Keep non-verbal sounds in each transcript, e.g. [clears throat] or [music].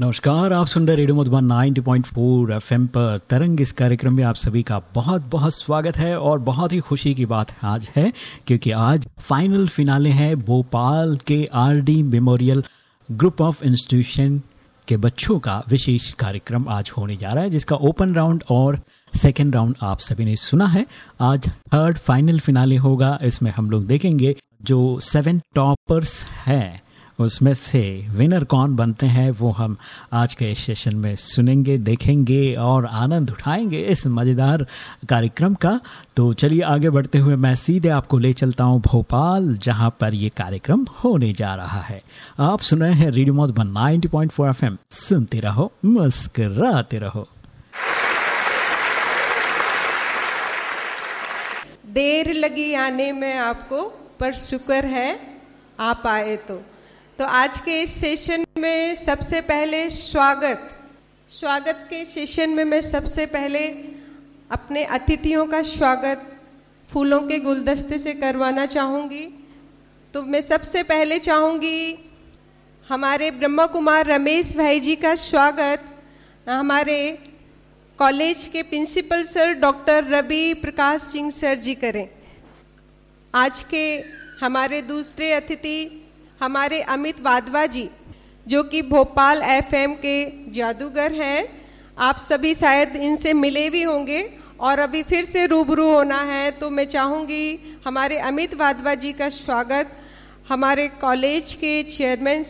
नमस्कार, आप सुन रहे रेडियो मधुबन 90.4 एफएम पर तरंग इस कार्यक्रम में आप सभी का बहुत बहुत स्वागत है और बहुत ही खुशी की बात आज है, क्योंकि आज फाइनल फिनाले है भोपाल के RD memorial group of institution के बच्चों का विशेष कार्यक्रम आज होने जा रहा है, जिसका ओपन राउंड और सेकेंड राउंड आप सभी ने सुना है। आज थर्ड फाइनल फिनाले होगा, इसमें हम लोग देखेंगे जो सेवन टॉपर्स हैं। उसमें से विनर कौन बनते हैं, वो हम आज के इस सेशन में सुनेंगे, देखेंगे और आनंद उठाएँगे इस मज़ेदार कार्यक्रम का। तो चलिए आगे बढ़ते हुए मैं सीधे आपको ले चलता हूँ भोपाल, जहाँ पर ये कार्यक्रम होने जा रहा है। आप सुन रहे हैं रेडियो मधुबन 90.4 एफएम। सुनते रहो, मुस्कराते रहो। देर लगी आने में आपको, पर शुक्र है, आप आए तो। तो आज के इस सेशन में सबसे पहले स्वागत। स्वागत के सेशन में मैं सबसे पहले अपने अतिथियों का स्वागत फूलों के गुलदस्ते से करवाना चाहूँगी। तो मैं सबसे पहले चाहूँगी हमारे ब्रह्मा कुमार रमेश भाई जी का स्वागत। हमारे कॉलेज के principal sir doctor Ravi Prakash Singh sir ji करें। आज के हमारे दूसरे अतिथि हमारे अमित वाधवा जी, जो कि भोपाल एफएम के जादूगर हैं। आप सभी शायद इनसे मिले भी होंगे और अभी फिर से रूबरू होना है तो मैं चाहूँगी हमारे अमित वाधवा जी का स्वागत। हमारे कॉलेज के चेयरमैन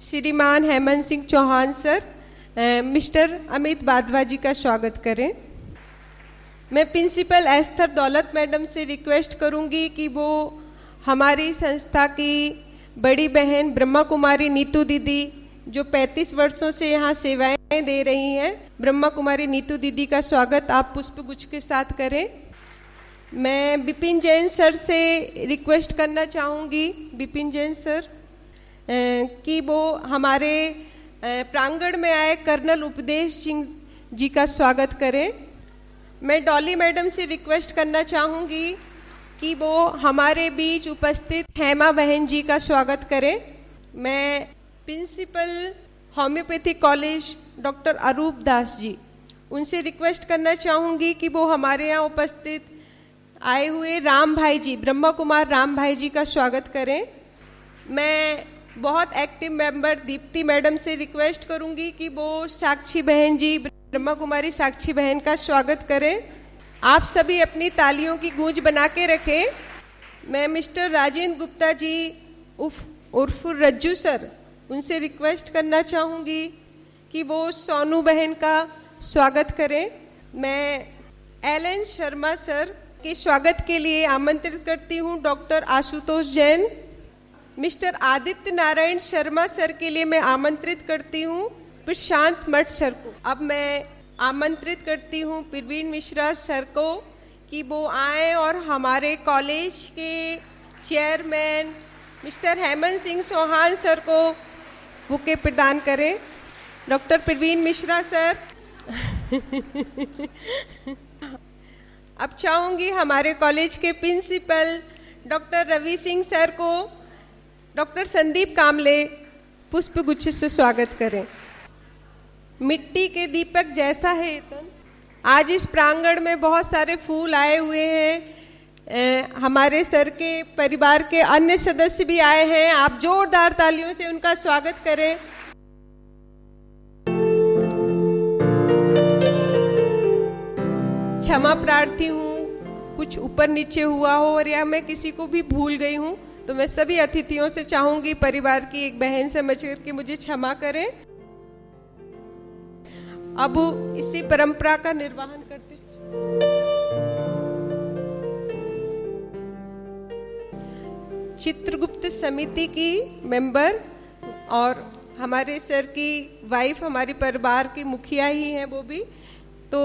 श्रीमान हेमंत सिंह चौहान सर मिस्टर अमित वाधवा जी का स्वागत करें। मैं प्रिंसिपल एस्थर दौलत मैडम से रिक्वेस्ट करूँगी कि वो हमारी संस्था की बड़ी बहन ब्रह्मा कुमारी नीतू दीदी, जो 35 वर्षों से यहाँ सेवाएँ दे रही हैं ब्रह्मा कुमारी नीतू दीदी का स्वागत आप पुष्प गुच्छ के साथ करें। मैं बिपिन जैन सर से रिक्वेस्ट करना चाहूँगी, बिपिन जैन सर कि वो हमारे प्रांगण में आए कर्नल उपदेश सिंह जी का स्वागत करें। मैं डॉली मैडम से रिक्वेस्ट करना चाहूँगी कि वो हमारे बीच उपस्थित हेमा बहन जी का स्वागत करें। मैं principal homeopathic college doctor Arup Das ji. उनसे रिक्वेस्ट करना चाहूँगी कि वो हमारे यहाँ उपस्थित आए हुए राम भाई जी, ब्रह्मा कुमार राम भाई जी का स्वागत करें। मैं बहुत एक्टिव मेंबर दीप्ति मैडम से रिक्वेस्ट करूँगी कि वो साक्षी बहन जी, ब्रह्मा कुमारी साक्षी बहन का स्वागत करें। आप सभी अपनी तालियों की गूंज बना के रखें। मैं मिस्टर राजेंद्र गुप्ता जी, उफ, उर्फ़ रज्जू सर, उनसे रिक्वेस्ट करना चाहूँगी कि वो सोनू बहन का स्वागत करें। मैं एल एन शर्मा सर के स्वागत के लिए आमंत्रित करती हूँ doctor Ashutosh Jain. Mister Aditya Narayan Sharma sir के लिए मैं आमंत्रित करती हूँ प्रशांत मठ सर को। अब मैं आमंत्रित करती हूँ प्रवीण मिश्रा सर को कि वो आए और हमारे कॉलेज के chairman mister Hemant Singh Chauhan sir को बुके प्रदान करें। डॉक्टर प्रवीण मिश्रा सर, अब चाहूँगी हमारे कॉलेज के principal doctor Ravi Singh sir को डॉक्टर संदीप कामले पुष्प गुच्छ से स्वागत करें। मिट्टी के दीपक जैसा है आज इस प्रांगण में बहुत सारे फूल आए हुए हैं। हमारे सर के परिवार के अन्य सदस्य भी आए हैं। आप जोरदार तालियों से उनका स्वागत करें। क्षमा प्रार्थी हूँ। कुछ ऊपर नीचे हुआ हो और या मैं किसी को भी भूल गई हूँ तो मैं सभी अतिथियों से चाहूँगी परिवार की एक बहन समझ करके मुझे क्षमा करें। अब इसी परंपरा का निर्वहन करते चित्रगुप्त समिति की मेंबर और हमारे सर की वाइफ हमारी परिवार की मुखिया ही हैं वो भी। तो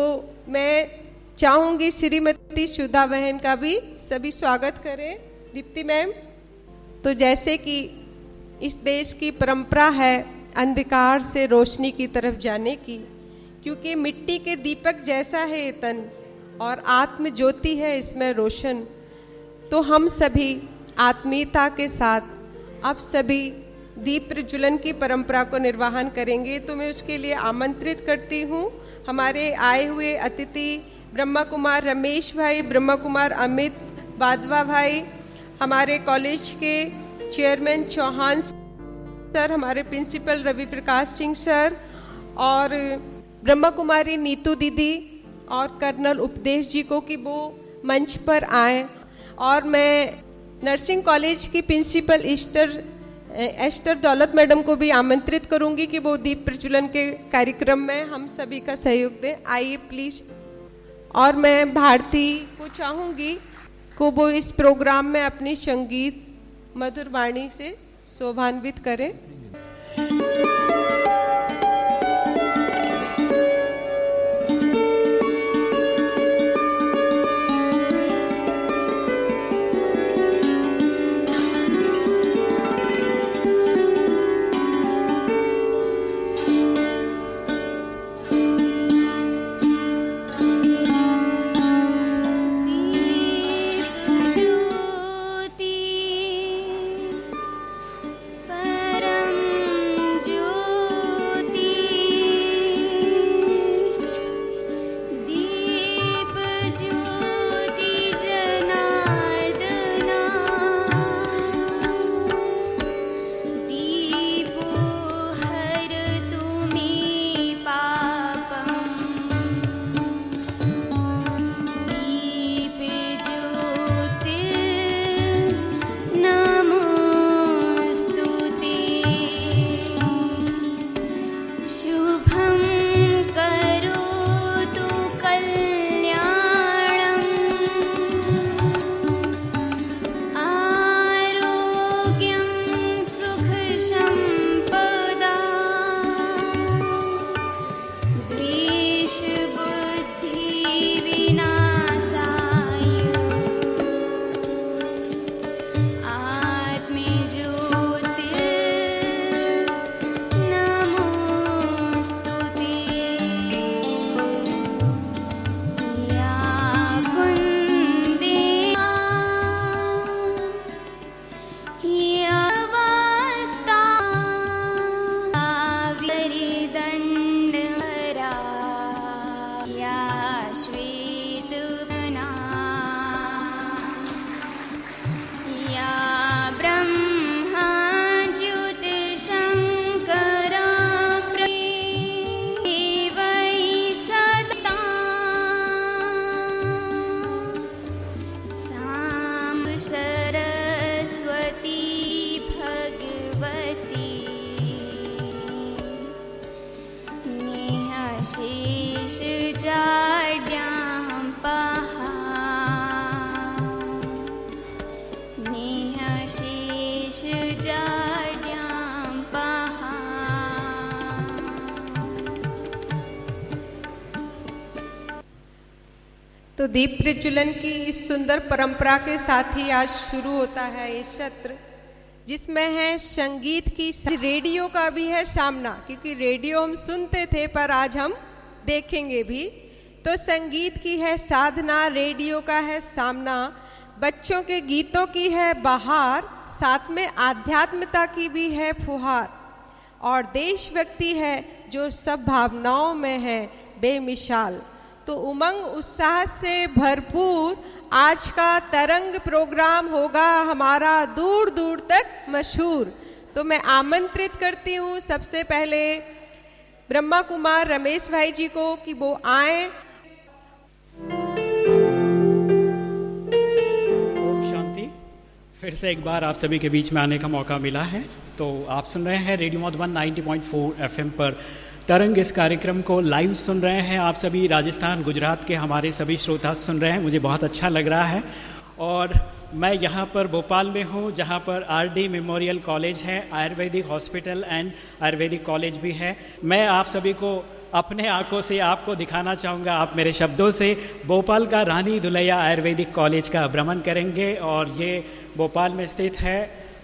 मैं चाहूँगी श्रीमती सुधा बहन का भी सभी स्वागत करें, दीप्ति मैम। तो जैसे कि इस देश की परंपरा है अंधकार से रोशनी की तरफ़ जाने की क्योंकि मिट्टी के दीपक जैसा है ये तन और आत्म ज्योति है इसमें रोशन। तो हम सभी आत्मीयता के साथ अब सभी दीप प्रज्वलन की परंपरा को निर्वाहन करेंगे। तो मैं उसके लिए आमंत्रित करती हूँ, हमारे आए हुए अतिथि ब्रह्मा कुमार रमेश भाई ब्रह्मा कुमार अमित बादवा भाई, हमारे कॉलेज के चेयरमैन चौहान सर, हमारे प्रिंसिपल रवि प्रकाश सिंह सर, और ब्रह्मा कुमारी नीतू दीदी और कर्नल उपदेश जी को कि वो मंच पर आए। और मैं नर्सिंग कॉलेज की principal Esther Esther Daulat madam को भी आमंत्रित करूँगी कि वो दीप प्रज्वलन के कार्यक्रम में हम सभी का सहयोग दें। आइए प्लीज़। और मैं भारती को चाहूँगी को वो इस प्रोग्राम में अपनी संगीत, मधुर वाणी से शोभान्वित करें। दीप प्रज्वलन की इस सुंदर परंपरा के साथ ही आज शुरू होता है ये सत्र, जिसमें है संगीत की रेडियो का भी है सामना, क्योंकि रेडियो हम सुनते थे, पर आज हम देखेंगे भी। तो संगीत की है साधना, रेडियो का है सामना, बच्चों के गीतों की है बहार, साथ में आध्यात्मता की भी है फुहार। और देशभक्ति है जो सब भावनाओं में है, बेमिसाल। तो उमंग, उत्साह से भरपूर आज का तरंग प्रोग्राम होगा हमारा दूर दूर तक मशहूर। तो मैं आमंत्रित करती हूँ सबसे पहले ब्रह्मा कुमार रमेश भाई जी को कि वो आए। शांति। फिर से एक बार आप सभी के बीच में आने का मौका मिला है। तो आप सुन रहे हैं रेडियो मधुबन 90.4 एफएम पर तरंग इस कार्यक्रम को लाइव सुन रहे हैं। आप सभी राजस्थान, गुजरात के हमारे सभी श्रोता सुन रहे हैं। मुझे बहुत अच्छा लग रहा है। और मैं यहाँ पर भोपाल में हूँ, जहाँ पर आरडी मेमोरियल कॉलेज है, ayurvedic hospital and ayurvedic college भी है। मैं आप सभी को अपने आँखों से आपको दिखाना चाहूँगा। आप मेरे शब्दों से भोपाल का रानी दुलैया आयुर्वेदिक कॉलेज का भ्रमण करेंगे। और ये भोपाल में स्थित है।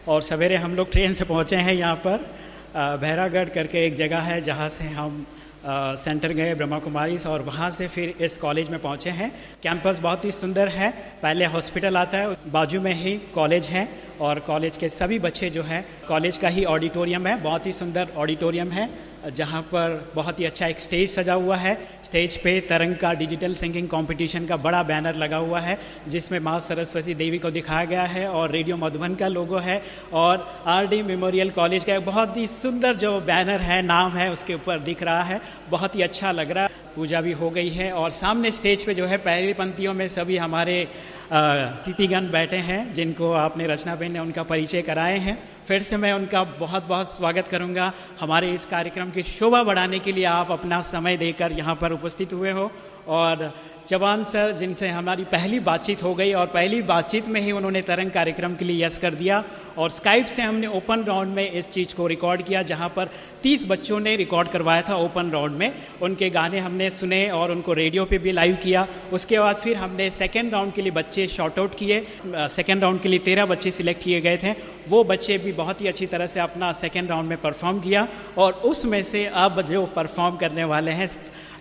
और सवेरे हम लोग ट्रेन से पहुँचे हैं यहाँ पर। भैरागढ़ करके एक जगह है जहाँ से हम सेंटर गए ब्रह्मा कुमारी और वहाँ से फिर इस कॉलेज में पहुँचे हैं। कैंपस बहुत ही सुंदर है, पहले हॉस्पिटल आता है, बाजू में ही कॉलेज है और कॉलेज के सभी बच्चे जो हैं, कॉलेज का ही ऑडिटोरियम है, बहुत ही सुंदर ऑडिटोरियम है, जहाँ पर बहुत ही अच्छा एक स्टेज सजा हुआ है। स्टेज पे तरंग का डिजिटल सिंगिंग कंपटीशन का बड़ा बैनर लगा हुआ है, जिसमें माँ सरस्वती देवी को दिखाया गया है और रेडियो मधुबन का लोगो है और आरडी मेमोरियल कॉलेज का एक बहुत ही सुंदर जो बैनर है, नाम है, उसके ऊपर दिख रहा है। बहुत ही अच्छा लग रहा है। पूजा भी हो गई है और सामने स्टेज पे जो है, पहली पंक्तियों में सभी हमारे तिथिगण बैठे हैं, जिनको आपने रचना बहन ने उनका परिचय कराए हैं। फिर से मैं उनका बहुत बहुत स्वागत करूँगा। हमारे इस कार्यक्रम की शोभा बढ़ाने के लिए आप अपना समय देकर यहाँ पर उपस्थित हुए हो। और जवान सर, जिनसे हमारी पहली बातचीत हो गई और पहली बातचीत में ही उन्होंने तरंग कार्यक्रम के लिए यस कर दिया और स्काइप से हमने ओपन राउंड में इस चीज़ को रिकॉर्ड किया, जहाँ पर 30 बच्चों ने रिकॉर्ड करवाया था ओपन राउंड में। उनके गाने हमने सुने और उनको रेडियो पे भी लाइव किया। उसके बाद फिर हमने सेकेंड राउंड के लिए बच्चे शॉर्ट आउट किए। सेकेंड राउंड के लिए तेरह बच्चे सिलेक्ट किए गए थे। वो बच्चे भी बहुत ही अच्छी तरह से अपना सेकेंड राउंड में परफॉर्म किया और उसमें से अब जो परफॉर्म करने वाले हैं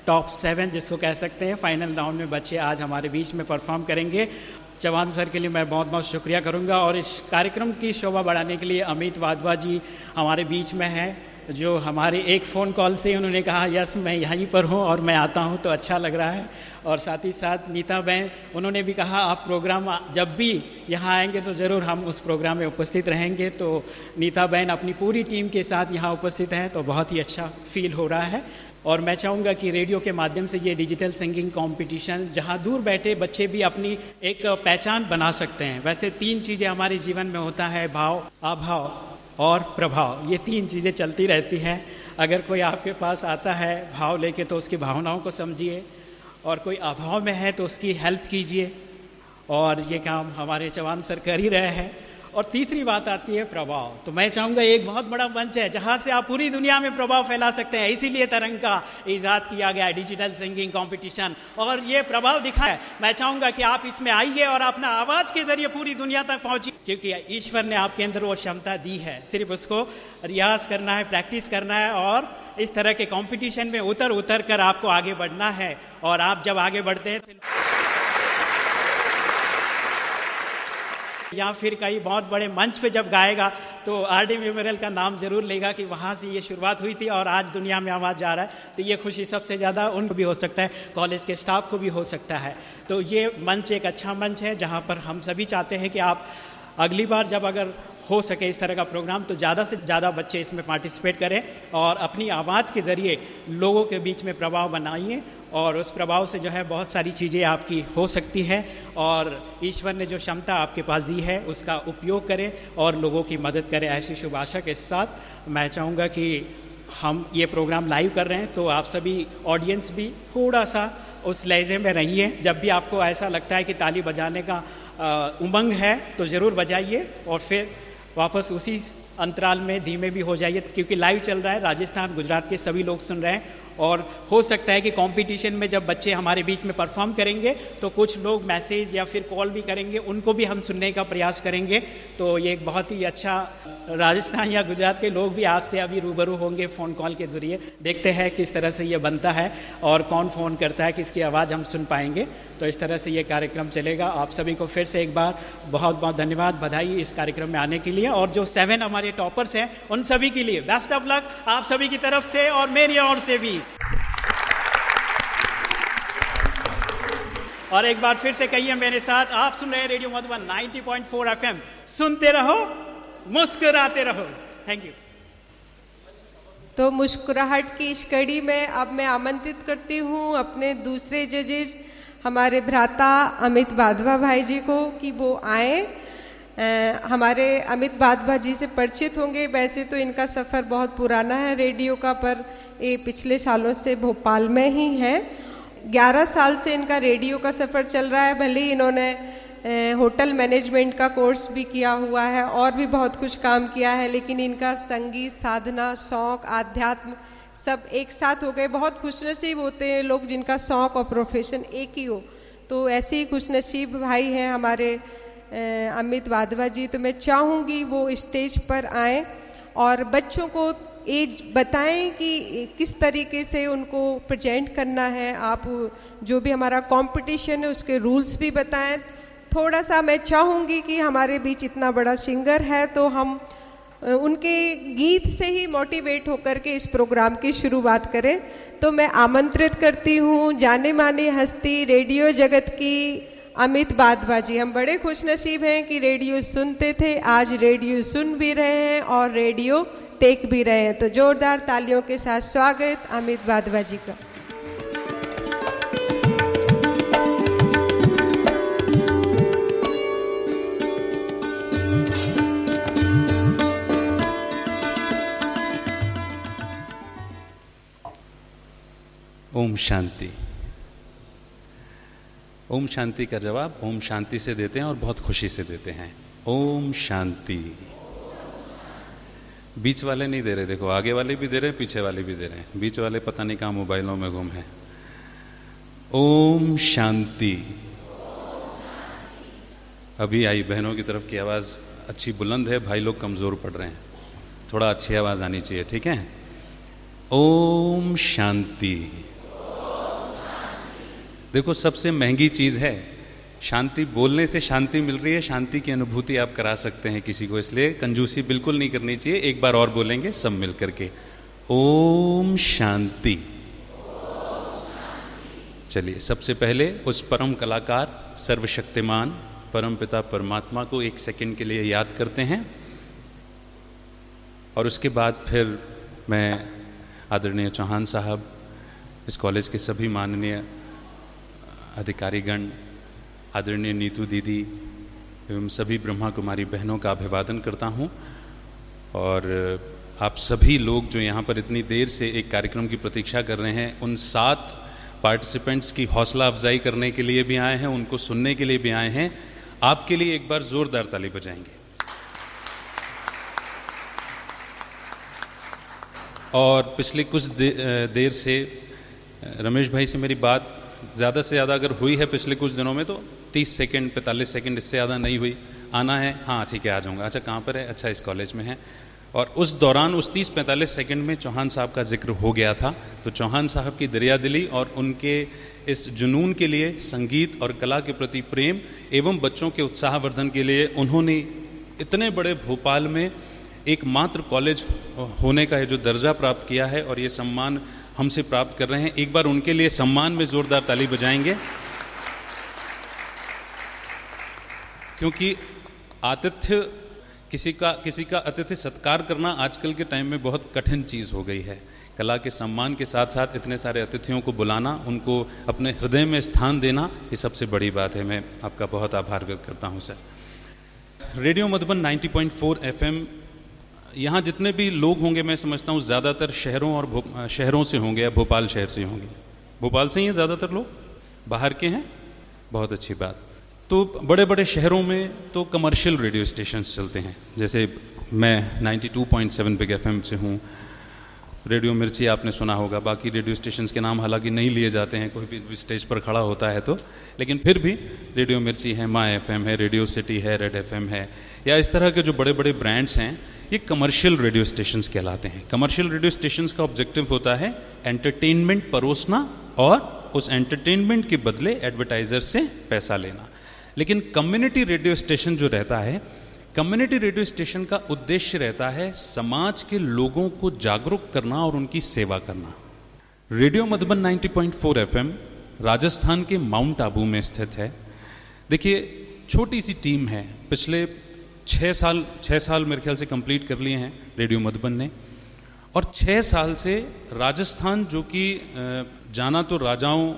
टॉप सेवन जिसको कह सकते हैं फाइनल राउंड में बच्चे आज हमारे बीच में परफॉर्म करेंगे। चौहान सर के लिए मैं बहुत बहुत शुक्रिया करूँगा और इस कार्यक्रम की शोभा बढ़ाने के लिए अमित वाधवा जी हमारे बीच में हैं, जो हमारे एक फ़ोन कॉल से उन्होंने कहा, यस, मैं यहीं पर हूँ और मैं आता हूँ तो अच्छा लग रहा है। और साथ ही साथ नीता बहन, उन्होंने भी कहा, आप प्रोग्राम जब भी यहाँ आएँगे तो ज़रूर हम उस प्रोग्राम में उपस्थित रहेंगे। तो नीता बहन अपनी पूरी टीम के साथ यहाँ उपस्थित हैं तो बहुत ही अच्छा फील हो रहा है। और मैं चाहूँगा कि रेडियो के माध्यम से ये डिजिटल सिंगिंग कंपटीशन, जहाँ दूर बैठे बच्चे भी अपनी एक पहचान बना सकते हैं। वैसे तीन चीज़ें हमारे जीवन में होता है, भाव, अभाव और प्रभाव। ये तीन चीज़ें चलती रहती हैं। अगर कोई आपके पास आता है भाव लेके तो उसकी भावनाओं को समझिए। और कोई अभाव में है तो उसकी हेल्प कीजिए। और ये काम हमारे जवान सर कर ही रहे हैं। और तीसरी बात आती है प्रभाव। तो मैं चाहूँगा एक बहुत बड़ा मंच है, जहाँ से आप पूरी दुनिया में प्रभाव फैला सकते हैं। इसीलिए तरंग का ईजाद किया गया डिजिटल सिंगिंग कंपटीशन और ये प्रभाव दिखा है। मैं चाहूँगा कि आप इसमें आइए और अपना आवाज़ के ज़रिए पूरी दुनिया तक पहुँचिए क्योंकि ईश्वर ने आपके अंदर वो क्षमता दी है। सिर्फ़ उसको रियाज करना है प्रैक्टिस करना है और इस तरह के कंपटीशन में उतर उतर कर आपको आगे बढ़ना है। और आप जब आगे बढ़ते हैं या फिर कहीं बहुत बड़े मंच पे जब गाएगा तो आर डी मेमोरियल का नाम ज़रूर लेगा कि वहाँ से ये शुरुआत हुई थी और आज दुनिया में आवाज़ जा रहा है। तो ये खुशी सबसे ज़्यादा उनको भी हो सकता है, कॉलेज के स्टाफ को भी हो सकता है। तो ये मंच एक अच्छा मंच है, जहाँ पर हम सभी चाहते हैं कि आप अगली बार जब अगर हो सके इस तरह का प्रोग्राम तो ज़्यादा से ज़्यादा बच्चे इसमें पार्टिसिपेट करें और अपनी आवाज़ के ज़रिए लोगों के बीच में प्रभाव बनाइए और उस प्रभाव से जो है बहुत सारी चीज़ें आपकी हो सकती हैं और ईश्वर ने जो क्षमता आपके पास दी है, उसका उपयोग करें और लोगों की मदद करें। ऐसी शुभ आशा के साथ मैं चाहूँगा कि हम ये प्रोग्राम लाइव कर रहे हैं तो आप सभी ऑडियंस भी थोड़ा सा उस लहजे में रहिए। जब भी आपको ऐसा लगता है कि ताली बजाने का उमंग है तो ज़रूर बजाइए और फिर वापस उसी अंतराल में धीमे भी हो जाइए, क्योंकि लाइव चल रहा है। राजस्थान, गुजरात के सभी लोग सुन रहे हैं और हो सकता है कि कंपटीशन में जब बच्चे हमारे बीच में परफॉर्म करेंगे तो कुछ लोग मैसेज या फिर कॉल भी करेंगे, उनको भी हम सुनने का प्रयास करेंगे। तो ये एक बहुत ही अच्छा राजस्थान या गुजरात के लोग भी आपसे अभी रूबरू होंगे फ़ोन कॉल के ज़रिए। देखते हैं किस तरह से ये बनता है और कौन फ़ोन करता है, किसकी आवाज़ हम सुन पाएँगे। तो इस तरह से ये कार्यक्रम चलेगा। आप सभी को फिर से एक बार बहुत बहुत धन्यवाद बधाई इस कार्यक्रम में आने के लिए। और जो सेवन हमारे टॉपर्स हैं, उन सभी के लिए बेस्ट ऑफ़ लक आप सभी की तरफ़ से और मेरी ओर से भी। और एक बार फिर से कहिए मेरे साथ, आप सुन रहे हैं रेडियो मधुबन 90.4 एफएम सुनते रहो, मुस्कुराते रहो। थैंक यू तो मुस्कुराहट की इस कड़ी में अब मैं आमंत्रित करती हूँ अपने दूसरे जजेज, हमारे भ्राता अमित बाधवा भाई जी को, कि वो आए हमारे अमित बाधवा जी से परिचित होंगे। वैसे तो इनका सफ़र बहुत पुराना है रेडियो का, पर ये पिछले सालों से भोपाल में ही है। ग्यारह साल से इनका रेडियो का सफ़र चल रहा है। भले ही इन्होंने होटल मैनेजमेंट का कोर्स भी किया हुआ है, और भी बहुत कुछ काम किया है, लेकिन इनका संगीत, साधना, शौक, आध्यात्म सब एक साथ हो गए। बहुत खुशनसीब होते हैं लोग जिनका शौक और प्रोफेशन एक ही हो। तो ऐसे ही खुशनसीब भाई हैं हमारे अमित वाधवा जी तो मैं चाहूँगी वो स्टेज पर आए और बच्चों को एज बताएँ कि किस तरीके से उनको प्रेजेंट करना है। आप जो भी हमारा कंपटीशन है, उसके रूल्स भी बताएँ। थोड़ा सा मैं चाहूँगी कि हमारे बीच इतना बड़ा सिंगर है तो हम उनके गीत से ही मोटिवेट होकर के इस प्रोग्राम की शुरुआत करें। तो मैं आमंत्रित करती हूँ जाने माने हस्ती, रेडियो जगत की अमित बादबाजी। हम बड़े खुश नसीब हैं कि रेडियो सुनते थे। आज रेडियो सुन भी रहे हैं और रेडियो टेक भी रहे हैं। तो जोरदार तालियों के साथ स्वागत अमित बादबाजी का। ओम शांति। ओम शांति का जवाब ओम शांति से देते हैं और बहुत खुशी से देते हैं। ओम शांति। बीच वाले नहीं दे रहे, देखो, आगे वाले भी दे रहे हैं पीछे वाले भी दे रहे हैं। बीच वाले पता नहीं कहाँ मोबाइलों में गुम है। ओम शांति। अभी आई बहनों की तरफ़ की आवाज़ अच्छी बुलंद है, भाई लोग कमज़ोर पड़ रहे हैं। थोड़ा अच्छी आवाज़ आनी चाहिए, ठीक है? ओम शांति। देखो, सबसे महँगी चीज़ है, शांति, बोलने से शांति मिल रही है, शांति की अनुभूति आप करा सकते हैं किसी को, इसलिए कंजूसी बिल्कुल नहीं करनी चाहिए, एक बार और बोलेंगे, सब मिल करके। ओम शांति। चलिए, सबसे पहले उस परम कलाकार, सर्वशक्तिमान, परम पिता परमात्मा को एक सेकंड के लिए याद करते हैं, और उसके बाद फिर मैं आदरणीय चौहान साहब, इस कॉलेज के सभी माननीय अधिकारीगण आदरणीय नीतू दीदी एवं सभी ब्रह्मा कुमारी बहनों का अभिवादन करता हूँ और आप सभी लोग जो यहाँ पर इतनी देर से एक कार्यक्रम की प्रतीक्षा कर रहे हैं उन सात पार्टिसिपेंट्स की हौसला अफजाई करने के लिए भी आए हैं उनको सुनने के लिए भी आए हैं। आपके लिए एक बार ज़ोरदार ताली बजाएँगे। और पिछले कुछ दे, देर से रमेश भाई से मेरी बात ज़्यादा से ज़्यादा अगर हुई है पिछले कुछ दिनों में तो 30 सेकंड 45 सेकंड, इससे ज़्यादा नहीं हुई। आना है हाँ ठीक है, आ जाऊँगा। अच्छा कहाँ पर है? अच्छा इस कॉलेज में है। और उस दौरान, उस 30-45 सेकंड में चौहान साहब का ज़िक्र हो गया था। तो चौहान साहब की दरिया दिली और उनके इस जुनून के लिए संगीत और कला के प्रति प्रेम एवं बच्चों के उत्साहवर्धन के लिए उन्होंने इतने बड़े भोपाल में एक मात्र कॉलेज होने का है जो दर्जा प्राप्त किया है और ये सम्मान हमसे प्राप्त कर रहे हैं। एक बार उनके लिए सम्मान में जोरदार ताली बजाएँगे। क्योंकि आतिथ्य किसी का किसी का अतिथि सत्कार करना आजकल के टाइम में बहुत कठिन चीज़ हो गई है। कला के सम्मान के साथ साथ इतने सारे अतिथियों को बुलाना, उनको अपने हृदय में स्थान देना, ये सबसे बड़ी बात है। मैं आपका बहुत आभार व्यक्त करता हूँ, सर। रेडियो मधुबन 90.4 एफएम यहाँ जितने भी लोग होंगे, मैं समझता हूँ ज़्यादातर शहरों और शहरों से होंगे या भोपाल शहर से होंगे। भोपाल से ही हैं ज़्यादातर लोग? बाहर के हैं? बहुत अच्छी बात। तो बड़े बड़े शहरों में तो कमर्शियल रेडियो स्टेशन चलते हैं। जैसे मैं 92.7 बिग एफएम से हूँ। रेडियो मिर्ची आपने सुना होगा। बाकी रेडियो स्टेशन के नाम हालाँकि नहीं लिए जाते हैं। कोई भी स्टेज पर खड़ा होता है तो। लेकिन फिर भी रेडियो मिर्ची है, माँ एफ़ है, रेडियो सिटी है, रेड एफएम है। या इस तरह के जो बड़े बड़े ब्रांड्स हैं, ये कमर्शियल रेडियो स्टेशन कहलाते हैं। कमर्शियल रेडियो स्टेशन का ऑब्जेक्टिव होता है एंटरटेनमेंट परोसना और उस एंटरटेनमेंट के बदले एडवर्टाइजर से पैसा लेना। लेकिन कम्युनिटी रेडियो स्टेशन जो रहता है कम्युनिटी रेडियो स्टेशन का उद्देश्य रहता है समाज के लोगों को जागरूक करना और उनकी सेवा करना। रेडियो मधुबन 90.4 एफएम राजस्थान के माउंट आबू में स्थित है। देखिए, छोटी सी टीम है। पिछले छः साल छः साल मेरे ख्याल से कंप्लीट कर लिए हैं रेडियो मधुबन ने। और छः साल से राजस्थान जो कि जाना तो राजाओं,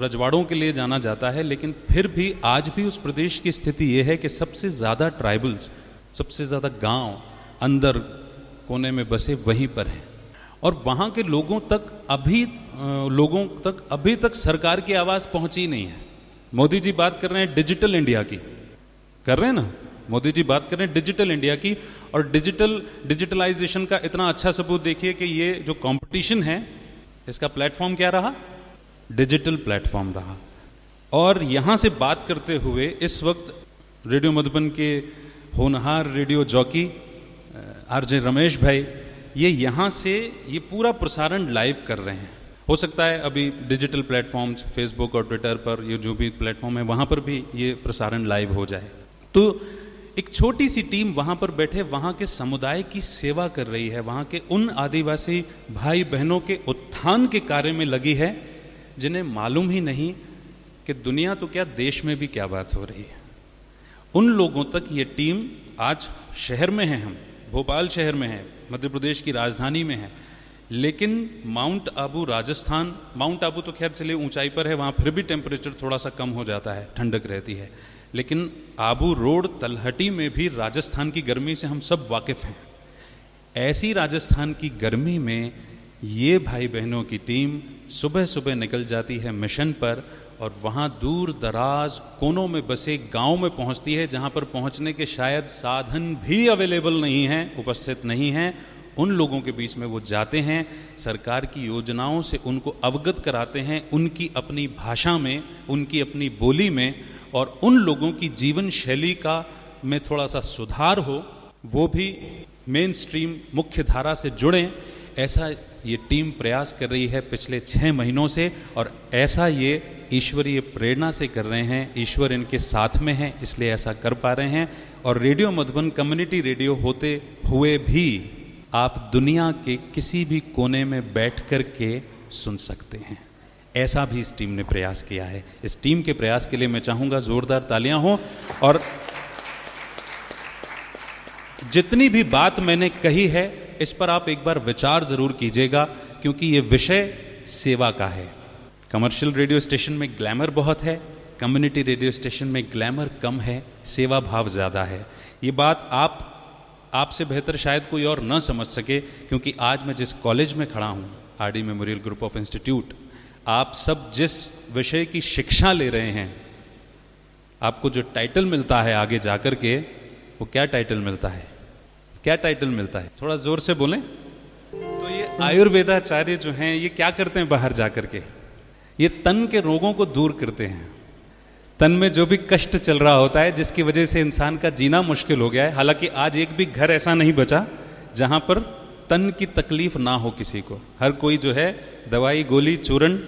रजवाड़ों के लिए जाना जाता है, लेकिन फिर भी आज भी उस प्रदेश की स्थिति ये है कि सबसे ज़्यादा ट्राइबल्स सबसे ज़्यादा गाँव अंदर कोने में बसे वहीं पर हैं। और वहाँ के लोगों तक अभी लोगों तक अभी तक सरकार की आवाज़ पहुँची नहीं है। मोदी जी बात कर रहे हैं डिजिटल इंडिया की। कर रहे हैं ना? मोदी जी बात करें डिजिटल इंडिया की, और डिजिटल, डिजिटलाइजेशन का इतना अच्छा सबूत देखिए कि ये जो कंपटीशन है, इसका प्लेटफॉर्म क्या रहा? डिजिटल प्लेटफॉर्म रहा। और यहाँ से बात करते हुए इस वक्त रेडियो मधुबन के होनहार रेडियो जॉकी आरजे रमेश भाई, ये यहाँ से ये पूरा प्रसारण लाइव कर रहे हैं। हो सकता है अभी डिजिटल प्लेटफॉर्म्स फेसबुक और ट्विटर पर, ये जो भी प्लेटफॉर्म है, वहाँ पर भी ये प्रसारण लाइव हो जाए। तो एक छोटी सी टीम वहाँ पर बैठे, वहाँ के समुदाय की सेवा कर रही है। वहाँ के उन आदिवासी भाई बहनों के उत्थान के कार्य में लगी है, जिन्हें मालूम ही नहीं कि दुनिया तो क्या, देश में भी क्या बात हो रही है। उन लोगों तक ये टीम आज शहर में है हम, भोपाल शहर में है, मध्य प्रदेश की राजधानी में है। लेकिन माउंट आबू राजस्थान, माउंट आबू तो खैर चलिए ऊंचाई पर है, वहाँ फिर भी टेम्परेचर थोड़ा सा कम हो जाता है, ठंडक रहती है। लेकिन आबू रोड तलहटी में भी राजस्थान की गर्मी से हम सब वाकिफ़ हैं। ऐसी राजस्थान की गर्मी में ये भाई बहनों की टीम सुबह सुबह निकल जाती है मिशन पर और वहाँ दूर दराज कोनों में बसे गाँव में पहुँचती है जहाँ पर पहुँचने के शायद साधन भी अवेलेबल नहीं हैं, उपस्थित नहीं हैं। उन लोगों के बीच में वो जाते हैं, सरकार की योजनाओं से उनको अवगत कराते हैं, उनकी अपनी भाषा में, उनकी अपनी बोली में और उन लोगों की जीवन शैली का में थोड़ा सा सुधार हो, वो भी मेन स्ट्रीम मुख्य धारा से जुड़ें। ऐसा ये टीम प्रयास कर रही है पिछले छः महीनों से और ऐसा ये ईश्वरीय प्रेरणा से कर रहे हैं। ईश्वर इनके साथ में है, इसलिए ऐसा कर पा रहे हैं। और रेडियो मधुबन कम्युनिटी रेडियो होते हुए भी आप दुनिया के किसी भी कोने में बैठ कर के सुन सकते हैं। ऐसा भी इस टीम ने प्रयास किया है। इस टीम के प्रयास के लिए मैं चाहूँगा ज़ोरदार तालियाँ हों और जितनी भी बात मैंने कही है, इस पर आप एक बार विचार ज़रूर कीजिएगा, क्योंकि ये विषय सेवा का है। कमर्शियल रेडियो स्टेशन में ग्लैमर बहुत है, कम्युनिटी रेडियो स्टेशन में ग्लैमर कम है, सेवा भाव ज़्यादा है। ये बात आप, आपसे बेहतर शायद कोई और न समझ सके, क्योंकि आज मैं जिस कॉलेज में खड़ा हूँ R D memorial group of institute आप सब जिस विषय की शिक्षा ले रहे हैं, आपको जो टाइटल मिलता है आगे जाकर के, वो क्या टाइटल मिलता है? क्या टाइटल मिलता है? थोड़ा ज़ोर से बोलें। तो ये आयुर्वेदाचार्य जो हैं, ये क्या करते हैं बाहर जाकर के? ये तन के रोगों को दूर करते हैं। तन में जो भी कष्ट चल रहा होता है, जिसकी वजह से इंसान का जीना मुश्किल हो गया है। हालाँकि आज एक भी घर ऐसा नहीं बचा, जहाँ पर तन की तकलीफ़ ना हो किसी को। हर कोई जो है, दवाई, गोली, चूरन,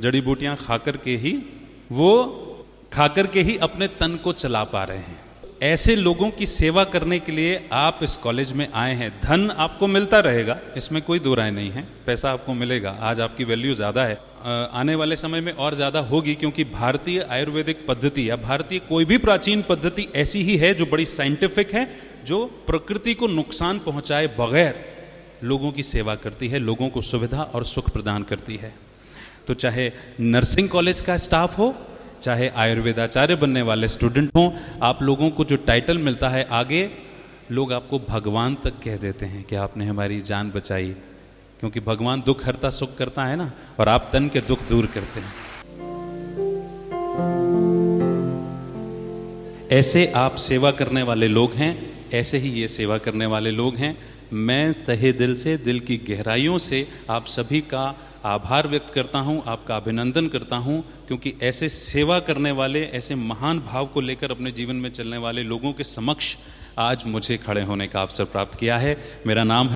जड़ी बूटियाँ खाकर के ही, वो खाकर के ही अपने तन को चला पा रहे हैं। ऐसे लोगों की सेवा करने के लिए आप इस कॉलेज में आए हैं। धन आपको मिलता रहेगा, इसमें कोई दो राय नहीं है। पैसा आपको मिलेगा, आज आपकी वैल्यू ज़्यादा है। आने वाले समय में और ज़्यादा होगी क्योंकि भारतीय आयुर्वेदिक पद्धति या भारतीय कोई भी प्राचीन पद्धति ऐसी ही है जो बड़ी साइंटिफिक है, जो प्रकृति को नुकसान पहुँचाए बगैर लोगों की सेवा करती है, लोगों को सुविधा और सुख प्रदान करती है। तो चाहे नर्सिंग कॉलेज का स्टाफ हो, चाहे आयुर्वेदाचार्य बनने वाले स्टूडेंट हों, आप लोगों को जो टाइटल मिलता है आगे, लोग आपको भगवान तक कह देते हैं कि आपने हमारी जान बचाई। क्योंकि भगवान दुख हरता, सुख करता है ना, और आप तन के दुख दूर करते हैं। ऐसे आप सेवा करने वाले लोग हैं, ऐसे ही ये सेवा करने वाले लोग हैं। मैं तहे दिल से, दिल की गहराइयों से आप सभी का आभार व्यक्त करता हूँ, आपका अभिनंदन करता हूँ, क्योंकि ऐसे सेवा करने वाले, ऐसे महान भाव को लेकर अपने जीवन में चलने वाले लोगों के समक्ष आज मुझे खड़े होने का अवसर प्राप्त किया है। मेरा नाम है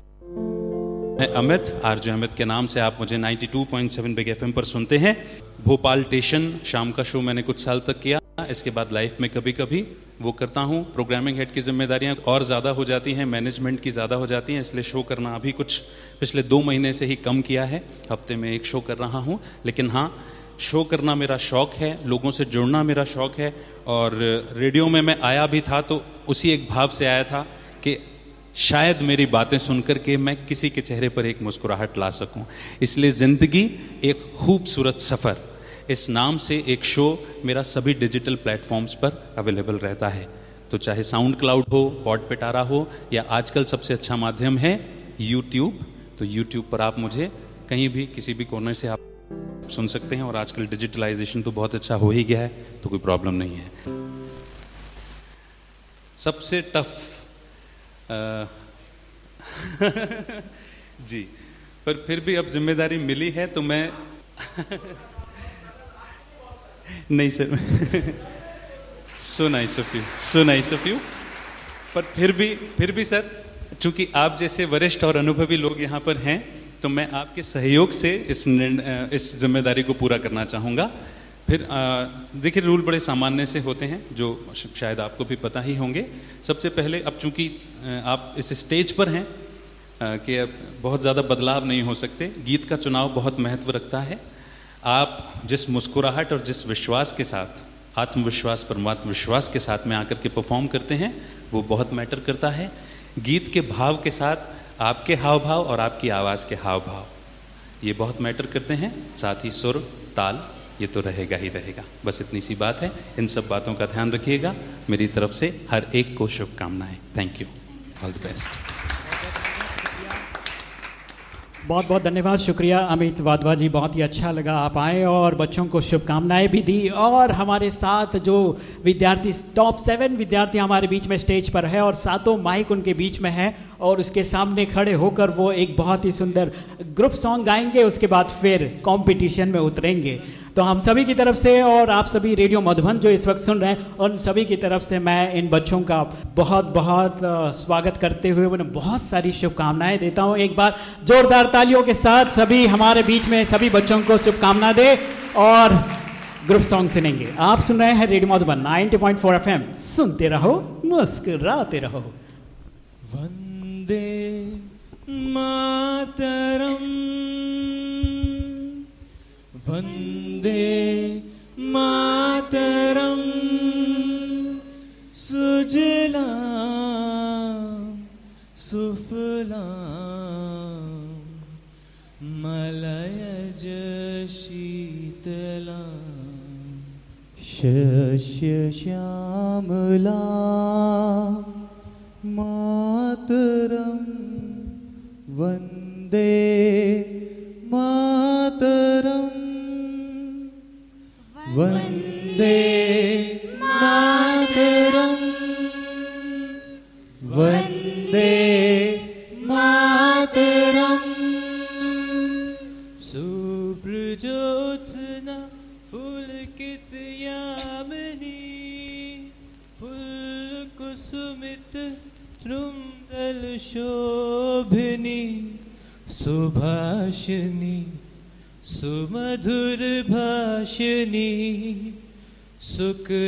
अमित, आरजे अमित के नाम से आप मुझे 92.7 बिग एफएम पर सुनते हैं। भोपाल स्टेशन शाम का शो मैंने कुछ साल तक किया। इसके बाद लाइफ में कभी कभी वो करता हूँ। प्रोग्रामिंग हेड की जिम्मेदारियाँ और ज़्यादा हो जाती हैं मैनेजमेंट की ज़्यादा हो जाती हैं, इसलिए शो करना अभी कुछ पिछले दो महीने से ही कम किया है। हफ़्ते में एक शो कर रहा हूँ। लेकिन हाँ शो करना मेरा शौक़ है, लोगों से जुड़ना मेरा शौक़ है और रेडियो में मैं आया भी था तो उसी एक भाव से आया था कि शायद मेरी बातें सुनकर के मैं किसी के चेहरे पर एक मुस्कुराहट ला सकूँ। इसलिए ज़िंदगी एक खूबसूरत सफ़र। इस नाम से एक शो मेरा सभी डिजिटल प्लेटफॉर्म्स पर अवेलेबल रहता है। तो चाहे साउंड क्लाउड हो पॉड पिटारा हो, या आजकल सबसे अच्छा माध्यम है यूट्यूब तो यूट्यूब पर आप मुझे कहीं भी, किसी भी कोने से आप सुन सकते हैं, और आजकल डिजिटलाइजेशन तो बहुत अच्छा हो ही गया है तो कोई प्रॉब्लम नहीं है। सबसे टफ [laughs] जी, पर फिर भी अब ज़िम्मेदारी मिली है तो मैं [laughs] नहीं sir. So nice of you so nice of you पर फिर भी फिर भी सर, चूँकि आप जैसे वरिष्ठ और अनुभवी लोग यहाँ पर हैं तो मैं आपके सहयोग से इस इस ज़िम्मेदारी को पूरा करना चाहूँगा। फिर देखिए, रूल बड़े सामान्य से होते हैं, जो शायद आपको भी पता ही होंगे। सबसे पहले, अब चूँकि आप इस स्टेज पर हैं कि अब बहुत ज़्यादा बदलाव नहीं हो सकते, गीत का चुनाव बहुत महत्व रखता है। आप जिस मुस्कुराहट और जिस विश्वास के साथ, आत्मविश्वास परमात्म विश्वास के साथ में आकर के परफॉर्म करते हैं, वो बहुत मैटर करता है। गीत के भाव के साथ आपके हाव भाव और आपकी आवाज़ के हाव भाव ये बहुत मैटर करते हैं। साथ ही सुर, ताल, ये तो रहेगा ही रहेगा। बस इतनी सी बात है। इन सब बातों का ध्यान रखिएगा। मेरी तरफ़ से हर एक को शुभकामनाएँ। Thank you all the best बहुत बहुत धन्यवाद, शुक्रिया अमित वाधवा जी, बहुत ही अच्छा लगा आप आए और बच्चों को शुभकामनाएँ भी दी। और हमारे साथ जो विद्यार्थी टॉप सेवन विद्यार्थी हमारे बीच में स्टेज पर है और सातों माइक उनके बीच में है। और उसके सामने खड़े होकर वो एक बहुत ही सुंदर ग्रुप सॉन्ग गाएँगे, उसके बाद फिर कंपटीशन में उतरेंगे। तो हम सभी की तरफ़ से और आप सभी रेडियो मधुबन जो इस वक्त सुन रहे हैं, उन सभी की तरफ़ से मैं इन बच्चों का बहुत बहुत स्वागत करते हुए उन्हें बहुत सारी शुभकामनाएँ देता हूँ। एक बार जोरदार तालियों के साथ सभी हमारे बीच में सभी बच्चों को शुभकामना दे और ग्रुप सॉन्ग सुनेंगे। आप सुन रहे हैं रेडियो मधुबन 90.4 एफएम सुनते रहो, मुस्कुराते रहो। वंदे मातरम। वन्दे मातरम्। सुजला सुफला मलयज शीतला शस्यश्यामला मातरं वंदे मातरम्। वंदे मातरम्। वंदे मातरम्। सुब्रजोत्सना फुलकितयामिनी फुल्लकुसुमित शोभिनी सुभाषिनी सुमधुर भाषिणी सुखदावरदा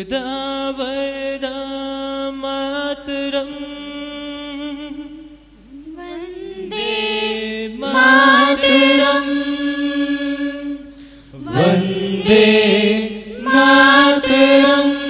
मातरम्। वन्दे मातरम्। वन्दे मातरम्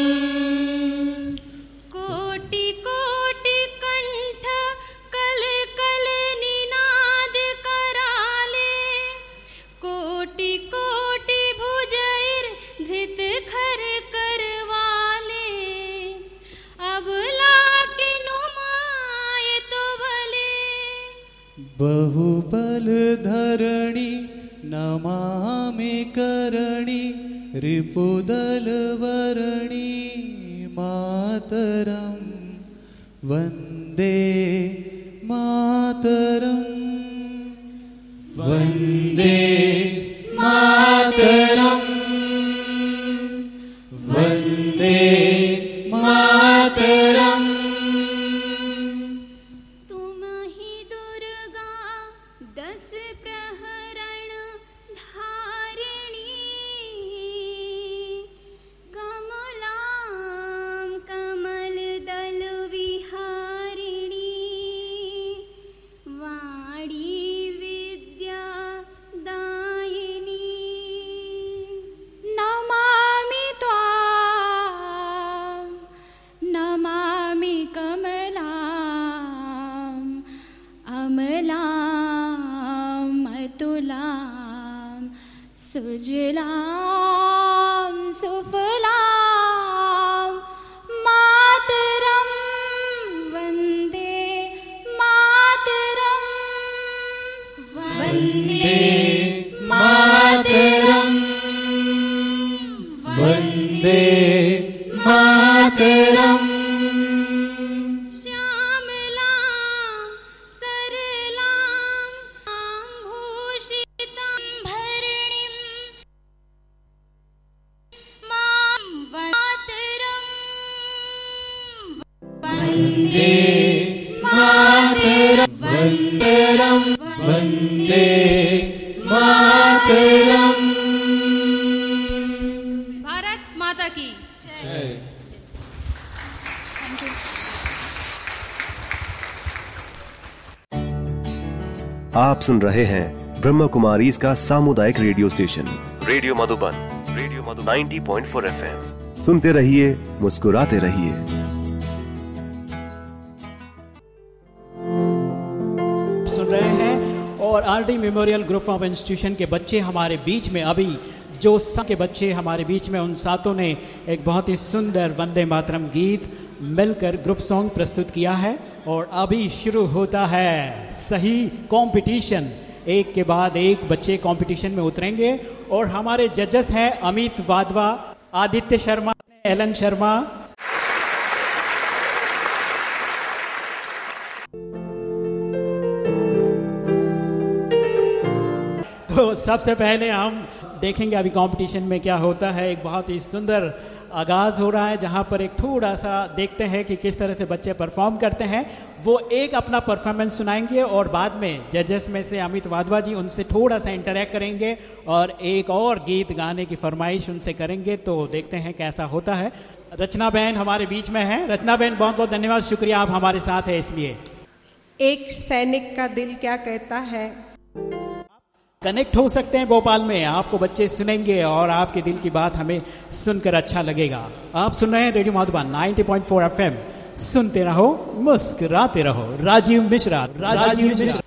सुन रहे हैं ब्रह्म कुमारी इसका सामुदायिक radio station. Radio Madhuban radio Madhu 90.4 FM. सुनते रहिए मुस्कुराते रहिए। सुन रहे हैं और RD memorial group of institution के बच्चे हमारे बीच में अभी जो सात के बच्चे हमारे बीच में उन सातों ने एक बहुत ही सुंदर वंदे मातरम गीत मिलकर ग्रुप सॉन्ग प्रस्तुत किया है। और अभी शुरू होता है सही कंपटीशन एक के बाद एक बच्चे कंपटीशन में उतरेंगे और हमारे जजेस हैं अमित वाधवा, आदित्य शर्मा, एलन शर्मा। तो सबसे पहले हम देखेंगे अभी कंपटीशन में क्या होता है। एक बहुत ही सुंदर आगाज़ हो रहा है, जहाँ पर एक थोड़ा सा देखते हैं कि किस तरह से बच्चे परफॉर्म करते हैं। वो एक अपना परफॉर्मेंस सुनाएँगे और बाद में जजेस में से अमित वाधवा जी उनसे थोड़ा सा इंटरेक्ट करेंगे और एक और गीत गाने की फरमाइश उनसे करेंगे तो देखते हैं कैसा होता है। रचना बहन हमारे बीच में है। रचना बहन, बहुत बहुत धन्यवाद। शुक्रिया आप हमारे साथ है इसलिए। एक सैनिक का दिल क्या कहता है? कनेक्ट हो सकते हैं भोपाल में। आपको बच्चे सुनेंगे और आपके दिल की बात हमें सुनकर अच्छा लगेगा। आप सुन रहे हैं रेडियो माधुबान 90.4 पॉइंट सुनते रहो, मुस्कुराते रहो। राजीव मिश्रा राजीव मिश्रा।